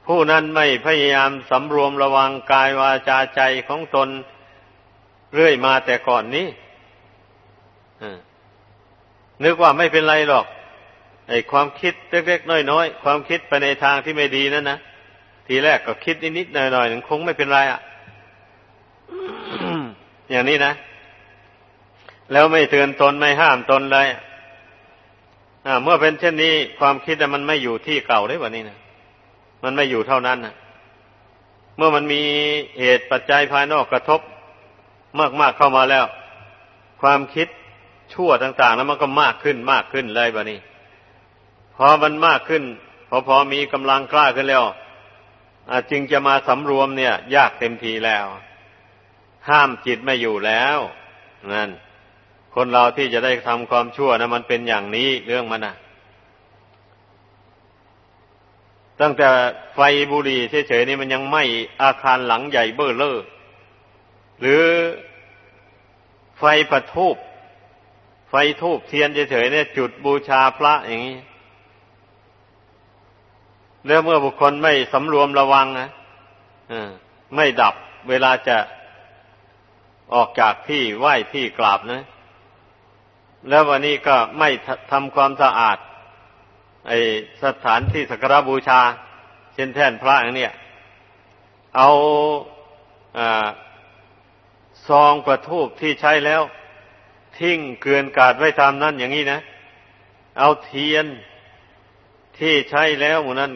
ผู้นั้นไม่พยายามสำรวมระวังกายวาจาใจของตนเรื่อยมาแต่ก่อนนี้นึกว่าไม่เป็นไรหรอก ไอ้ความคิดเล็กๆน้อยๆความคิดไปในทางที่ไม่ดีนั่นนะทีแรกก็คิดนิดๆหน่อยๆนึงคงไม่เป็นไรอะอย่างนี้นะ แล้วไม่เตือนตนไม่ห้ามตนเลยเมื่อเป็นเช่นนี้ ความคิดมันไม่อยู่ที่เก่าได้แบบนี้นะ มันไม่อยู่เท่านั้นนะเมื่อมันมีเหตุปัจจัยภายนอกกระทบมากๆเข้ามาแล้ว ความคิดชั่วต่างๆแล้วมันก็มากขึ้นมากขึ้นเลยบบนี้พอมันมากขึ้น พอพอมีกำลังกล้าขึ้นแล้วจึงจะมาสำรวมเนี่ย ยากเต็มทีแล้ว ห้ามจิตไม่อยู่แล้วนั่นคนเราที่จะได้ทำความชั่วนะมันเป็นอย่างนี้เรื่องมันนะ ตั้งแต่ไฟบุหรี่เฉยๆนี่มันยังไหม่อาคารหลังใหญ่เบ้อเร่อหรือไฟประทูปไฟทูบเทียนเฉยๆเนี่ย จุดบูชาพระอย่างนี้แล้วเมื่อบุคคลไม่สำรวมระวังนะไม่ดับเวลาจะออกจากที่ไหว้ที่กราบนะ แล้ววันนี้ก็ไม่ทำความสะอาด ไอสถานที่สักการบูชา เช่นแท่นพระอย่างเนี้ยเอาอซองประทูปที่ใช้แล้ว ทิ้งเกลื่อนกาดไว้ตามนั้นอย่างนี้นะ เอาเทียนที่ใช้แล้วหมู่นั้น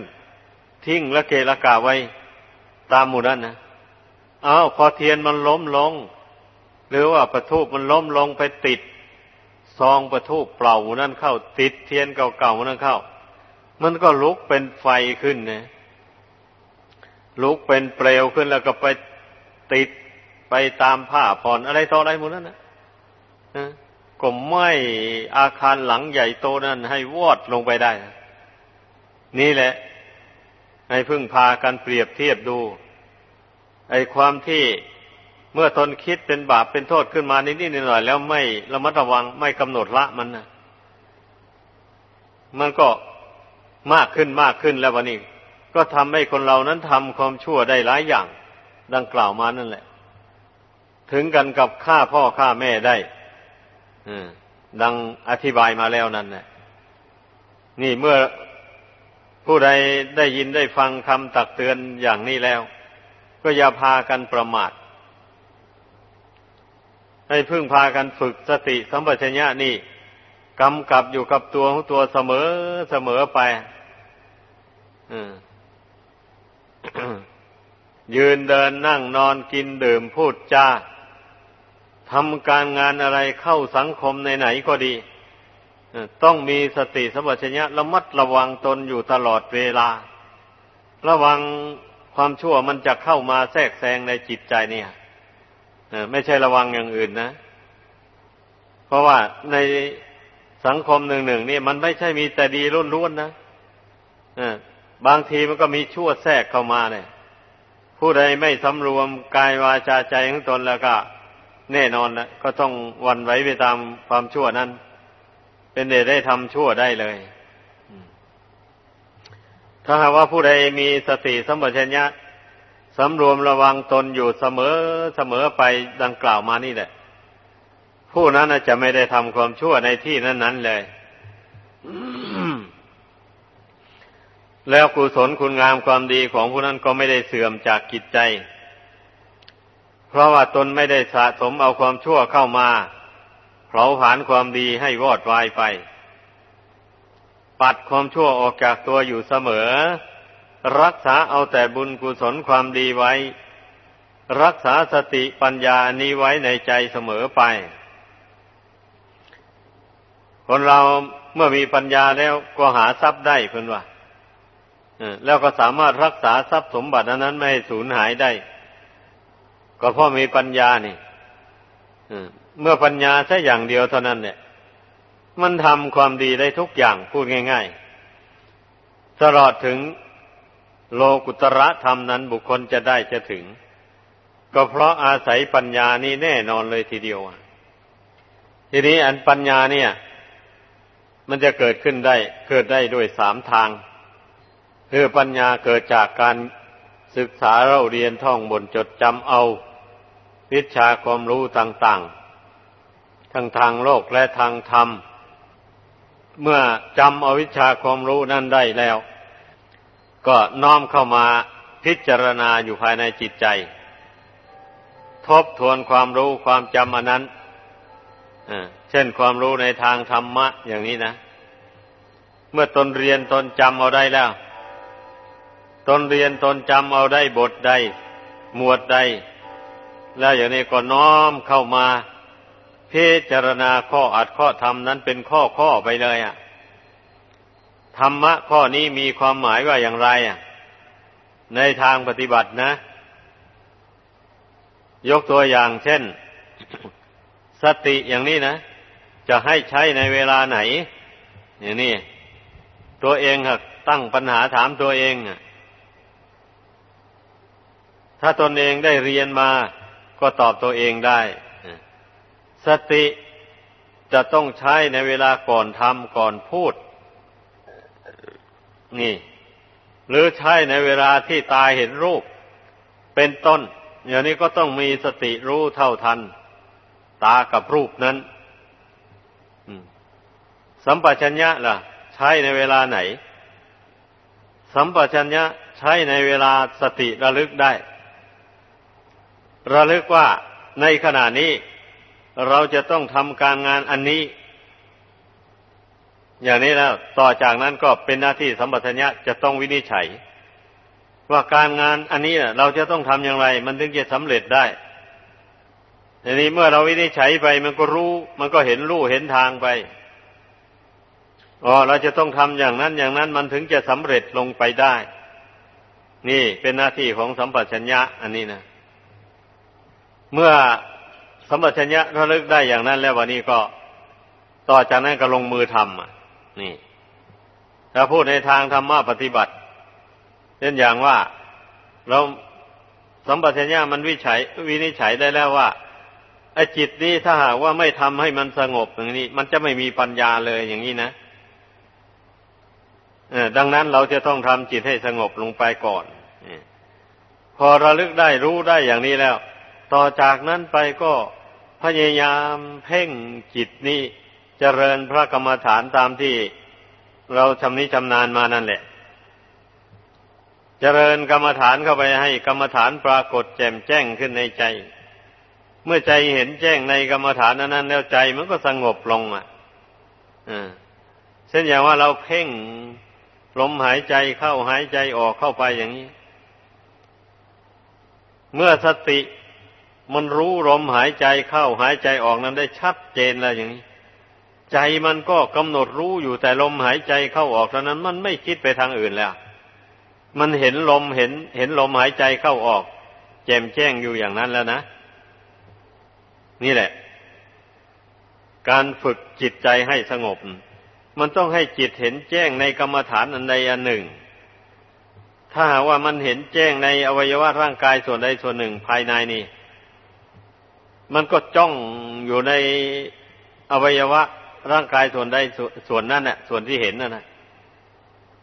ทิ้งละเกละกาไว้ตามหมู่นั้นนะเอาพอเทียนมันล้มลง หรือว่าประทูปมันล้มลงไปติดซองประทูปเปล่าหมู่นั้นเข้า ติดเทียนเก่าๆหมู่นั้นเข้า มันก็ลุกเป็นไฟขึ้นนะลุกเป็นเปลวขึ้นแล้วก็ไปติดไปตามผ้าผ่อนอะไรต่ออะไรหมู่นั้นนะก็ไม่อาคารหลังใหญ่โตนั้นให้วอดลงไปได้ นี่แหละ ให้พึ่งพากันเปรียบเทียบดู ไอ้ความที่เมื่อตนคิดเป็นบาปเป็นโทษขึ้นมานิดๆหน่อยๆแล้วไม่ระมัดระวังไม่กำหนดละมันนะมันก็ มากขึ้นมากขึ้นแล้ววันนี้ ก็ทำให้คนเรานั้นทำความชั่วได้หลายอย่าง ดังกล่าวมานั่นแหละ ถึงกันกับฆ่าพ่อฆ่าแม่ได้ดังอธิบายมาแล้วนั่นแหละนี่เมื่อผู้ใดได้ยินได้ฟังคำตักเตือนอย่างนี้แล้ว ก็อย่าพากันประมาทให้พึ่งพากันฝึกสติสัมปชัญญะนี่กำกับอยู่กับตัวของตัวเสมอเสมอไป ยืนเดินนั่งนอนกินดื่มพูดจาทำการงานอะไรเข้าสังคมในไหนก็ดีต้องมีสติสัมปชัญญะระมัดระวังตนอยู่ตลอดเวลา ระวังความชั่วมันจะเข้ามาแทรกแซงในจิตใจเนี่ยไม่ใช่ระวังอย่างอื่นนะ เพราะว่าในสังคมหนึ่งหนึ่งนี่มันไม่ใช่มีแต่ดีล้วนๆนะ บางทีมันก็มีชั่วแทรกเข้ามาเนี่ย ผู้ใดไม่สำรวมกายวาจาใจของตนแล้วก็ แน่นอนนะก็ต้องวันไหวไปตามความชั่วนั้น เป็นเดชได้ทำชั่วได้เลย ถ้าหากว่าผู้ใดมีสติสัมปชัญญะสำรวมระวังตนอยู่เสมอเสมอไปดังกล่าวมานี่แหละ ผู้นั้นจะไม่ได้ทำความชั่วในที่นั้น ๆ เลย แล้วกุศลคุณงามความดีของผู้นั้นก็ไม่ได้เสื่อมจากกิจใจ เพราะว่าตนไม่ได้สะสมเอาความชั่วเข้ามาเผาผลาญความดีให้วอดวายไป ปัดความชั่วออกจากตัวอยู่เสมอ รักษาเอาแต่บุญกุศลความดีไว้ รักษาสติปัญญานี้ไว้ในใจเสมอไป คนเราเมื่อมีปัญญาแล้วก็หาทรัพย์ได้เพื่อนว่า แล้วก็สามารถรักษาทรัพย์สมบัตินั้นไม่ให้สูญหายได้ ก็เพราะมีปัญญานี่เมื่อปัญญาแค่อย่างเดียวเท่านั้นเนี่ย มันทำความดีได้ทุกอย่างพูดง่าย ๆ ตลอดถึงโลกุตระธรรมนั้นบุคคลจะได้จะถึง ก็เพราะอาศัยปัญญานี่แน่นอนเลยทีเดียวทีนี้อันปัญญาเนี่ย มันจะเกิดขึ้นได้ เกิดได้ด้วยสามทาง คือปัญญาเกิดจากการศึกษาเราเรียนท่องบนจดจำเอาวิชาความรู้ต่างๆ ทั้งทางโลกและทางธรรม เมื่อจำเอาวิชาความรู้นั่นได้แล้ว ก็น้อมเข้ามาพิจารณาอยู่ภายในจิตใจ ทบทวนความรู้ความจำอันนั้นเช่นความรู้ในทางธรรมะอย่างนี้นะ เมื่อตนเรียนตนจำเอาได้แล้ว ตนเรียนตนจำเอาได้บทใด หมวดใด แล้วอย่างนี้ก็น้อมเข้ามาพิจารณาข้ออัดข้อธรรมนั้นเป็นข้อข้อไปเลยอะธรรมะข้อนี้มีความหมายว่าอย่างไรอะในทางปฏิบัตินะ ยกตัวอย่างเช่น สติอย่างนี้นะ จะให้ใช้ในเวลาไหน อย่างนี้ตัวเองตั้งปัญหาถามตัวเองอะ ถ้าตนเองได้เรียนมาก็ตอบตัวเองได้ สติจะต้องใช้ในเวลาก่อนทำก่อนพูด นี่ หรือใช้ในเวลาที่ตาเห็นรูป เป็นต้น อย่างนี้ก็ต้องมีสติรู้เท่าทัน ตากับรูปนั้นสัมปชัญญะล่ะ ใช้ในเวลาไหน สัมปชัญญะใช้ในเวลาสติระลึกได้ ระลึกว่าในขณะนี้เราจะต้องทำการงานอันนี้ อย่างนี้แล้วต่อจากนั้นก็เป็นหน้าที่สัมปชัญญะจะต้องวินิจฉัย ว่าการงานอันนี้เราจะต้องทำอย่างไร มันถึงจะสำเร็จได้ทีนี้เมื่อเราวินิจฉัยไปมันก็รู้ มันก็เห็นรู้เห็นทางไปอ๋อเราจะต้องทำอย่างนั้นอย่างนั้นมันถึงจะสำเร็จลงไปได้ นี่เป็นหน้าที่ของสัมปชัญญะ อันนี้นะ สมบัติญะระลึกได้อย่างนั้นแล้ววันนี้ก็ต่อจากนั้นก็ลงมือทำนี่ ถ้าพูดในทางธรรมะปฏิบัติเช่นอย่างว่าเราสมบัติญะมันวิจัยวินิจฉัยได้แล้วว่าไอ้จิตนี้ถ้าหากว่าไม่ทำให้มันสงบอย่างนี้ มันจะไม่มีปัญญาเลยอย่างนี้นะดังนั้นเราจะต้องทำจิตให้สงบลงไปก่อนพอระลึกได้รู้ได้อย่างนี้แล้ว ต่อจากนั้นไปก็พยายามเพ่งจิตนี้เจริญพระกรรมฐานตามที่เราชำนิชำนาญมานั่นแหละ เจริญกรรมฐานเข้าไปให้กรรมฐานปรากฏแจ่มแจ้งขึ้นในใจ เมื่อใจเห็นแจ้งในกรรมฐานนั้นแล้วใจมันก็สงบลงอะเช่นอย่างว่าเราเพ่งลมหายใจเข้าหายใจออกเข้าไปอย่างนี้ เมื่อสติ มันรู้ลมหายใจเข้าหายใจออกนั้นได้ชัดเจนแล้วอย่างนี้ ใจมันก็กำหนดรู้อยู่แต่ลมหายใจเข้าออกเท่านั้น มันไม่คิดไปทางอื่นแล้ว มันเห็นลมเห็น เห็นลมหายใจเข้าออก แจ่มแจ้งอยู่อย่างนั้นแล้วนะ นี่แหละ การฝึกจิตใจให้สงบ มันต้องให้จิตเห็นแจ้งในกรรมฐานอันใดอันหนึ่งถ้าหาว่ามันเห็นแจ้งในอวัยวะร่างกายส่วนใดส่วนหนึ่งภายในนี่ มันก็จ้องอยู่ในอวัยวะ ร่างกายส่วนใดส่วนนั้นน่ะ ส่วนที่เห็นน่ะนะ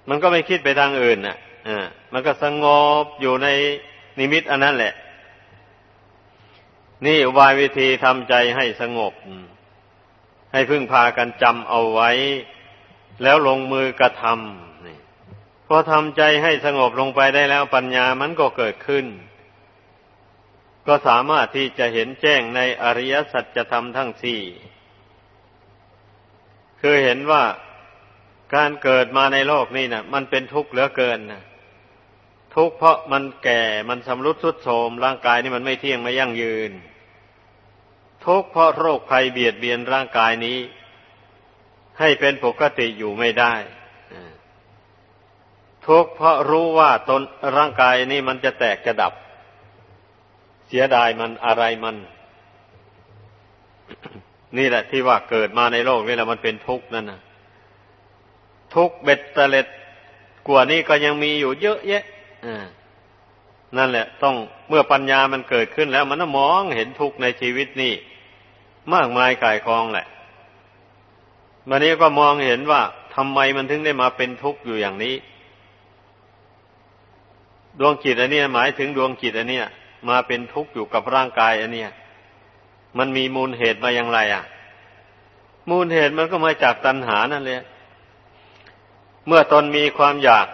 มันก็ไม่คิดไปทางอื่นน่ะอ่ามันก็สงบอยู่ในนิมิตอันนั้นแหละ นี่อุบายวิธีทำใจให้สงบ ให้พึ่งพากันจำเอาไว้ แล้วลงมือกระทำพอทำใจให้สงบลงไปได้แล้วปัญญามันก็เกิดขึ้น ก็สามารถที่จะเห็นแจ้งในอริยสัจธรรมทั้งสี่คือเห็นว่าการเกิดมาในโลกนี่นะมันเป็นทุกข์เหลือเกินนะทุกข์เพราะมันแก่มันสำรุดสุดโทรมร่างกายนี่มันไม่เที่ยงไม่ยั่งยืน ทุกข์เพราะโรคภัยเบียดเบียนร่างกายนี้ ให้เป็นปกติอยู่ไม่ได้ ทุกข์เพราะรู้ว่าตนร่างกายนี้มันจะแตกจะดับ สียดายมันอะไรมัน นี่แหละที่ว่าเกิดมาในโลกนี่แหละมันเป็นทุกข์นั่นนะทุกข์เบ็ดเตล็ดกว่านี้ก็ยังมีอยู่เยอะแยะนั่นแหละ ต้องเมื่อปัญญามันเกิดขึ้นแล้ว มันมองเห็นทุกข์ในชีวิตนี่มากมายกายคลองแหละวันนี้ก็มองเห็นว่าทำไมมันถึงได้มาเป็นทุกข์อยู่อย่างนี้ ดวงจิตอันนี้หมายถึงดวงจิตอันนี้ มาเป็นทุกข์อยู่กับร่างกายอันเนี้ยมันมีมูลเหตุมาอย่างไร อะ มูลเหตุมันก็มาจากตัณหานั่นแหละ เมื่อตนมีความอยาก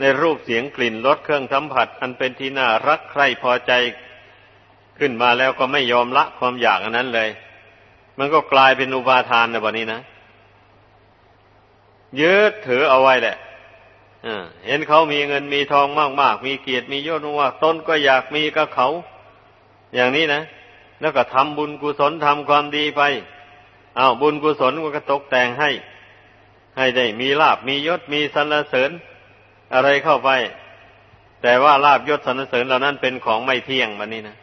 ในรูปเสียงกลิ่นรสเครื่องสัมผัส อันเป็นที่น่ารักใคร่พอใจขึ้นมาแล้วก็ไม่ยอมละความอยากอันนั้นเลย มันก็กลายเป็นอุปาทานในวันนี้นะยึดถือเอาไว้แหละ เห็นเขามีเงินมีทองมากๆมีเกียรติมียศมากตนก็อยากมีกับเขา อย่างนี้นะแล้วก็ทำบุญกุศลทำความดีไปอา้าวบุญกุศลก็ตกแต่งให้ ให้ได้มีลาบมียศมีสรรเสริญ อะไรเข้าไป แต่ว่าลาบยศสรรเสริญเหล่านั้นเป็นของไม่เที่ยงวันนี้นะ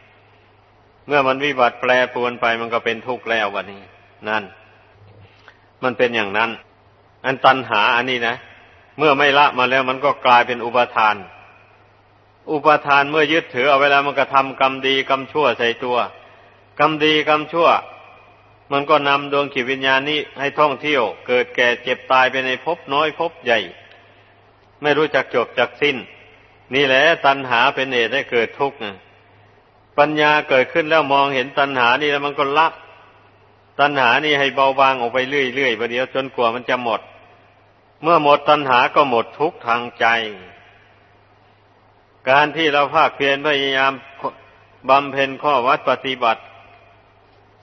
เมื่อมันวิบัติแปรปรวนไปมันก็เป็นทุกข์แล้ววันนี้ นั่น มันเป็นอย่างนั้น อันตันหาอันนี้นะ เมื่อไม่ละมาแล้วมันก็กลายเป็นอุปทาน อุปทานเมื่อยึดถือเอาไว้แล้วมันก็ทำกรรมดีกรรมชั่วใส่ตัว กรรมดีกรรมชั่ว มันก็นำดวงขีวิญญาณนี้ให้ท่องเที่ยว เกิดแก่เจ็บตายไปในภพน้อยภพใหญ่ ไม่รู้จักจบจักสิ้น นี่แหละตัณหาเป็นเหตุให้เกิดทุกข์ปัญญาเกิดขึ้นแล้วมองเห็นตัณหานี่แล้วมันก็ละตัณหานี่ให้เบาบางออกไปเรื่อยๆประเดี๋ยวจนกว่ามันจะหมด เมื่อหมดตัณหาก็หมดทุกทางใจ การที่เราภาคเพียรพยายามบำเพ็ญข้อวัดปฏิบัติ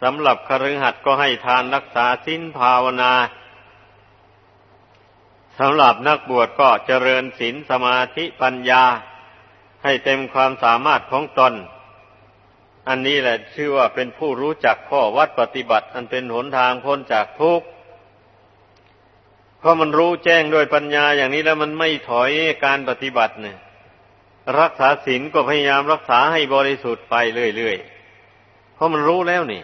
สำหรับคฤหัสถ์ก็ให้ทานรักษาสิ้นภาวนาสำหรับนักบวชก็เจริญศีลสมาธิปัญญา ให้เต็มความสามารถของตน อันนี้แหละชื่อว่าเป็นผู้รู้จักข้อวัดปฏิบัติ อันเป็นหนทางพ้นจากทุกข์ ราะมันรู้แจ้งด้วยปัญญาอย่างนี้แล้วมันไม่ถอยการปฏิบัติเนี่ย รักษาศีลก็พยายามรักษาให้บริสุทธิ์ไปเรื่อยๆเพราะมันรู้แล้วนี่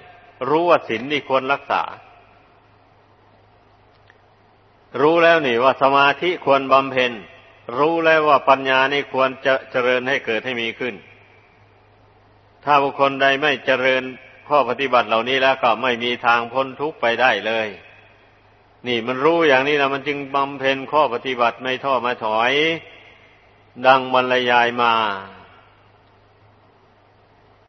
รู้ว่าศีลนี่ควรรักษา รู้แล้วนี่ว่าสมาธิควรบำเพ็ญ รู้แล้วว่าปัญญานี่ควรจะเจริญให้เกิดให้มีขึ้น ถ้าบุคคลใดไม่เจริญข้อปฏิบัติเหล่านี้แล้วก็ไม่มีทางพ้นทุกข์ไปได้เลย นี่มันรู้อย่างนี้นะมันจึงบำเพ็ญข้อปฏิบัติไม่ท้อมาถอย ดังบรรยายมา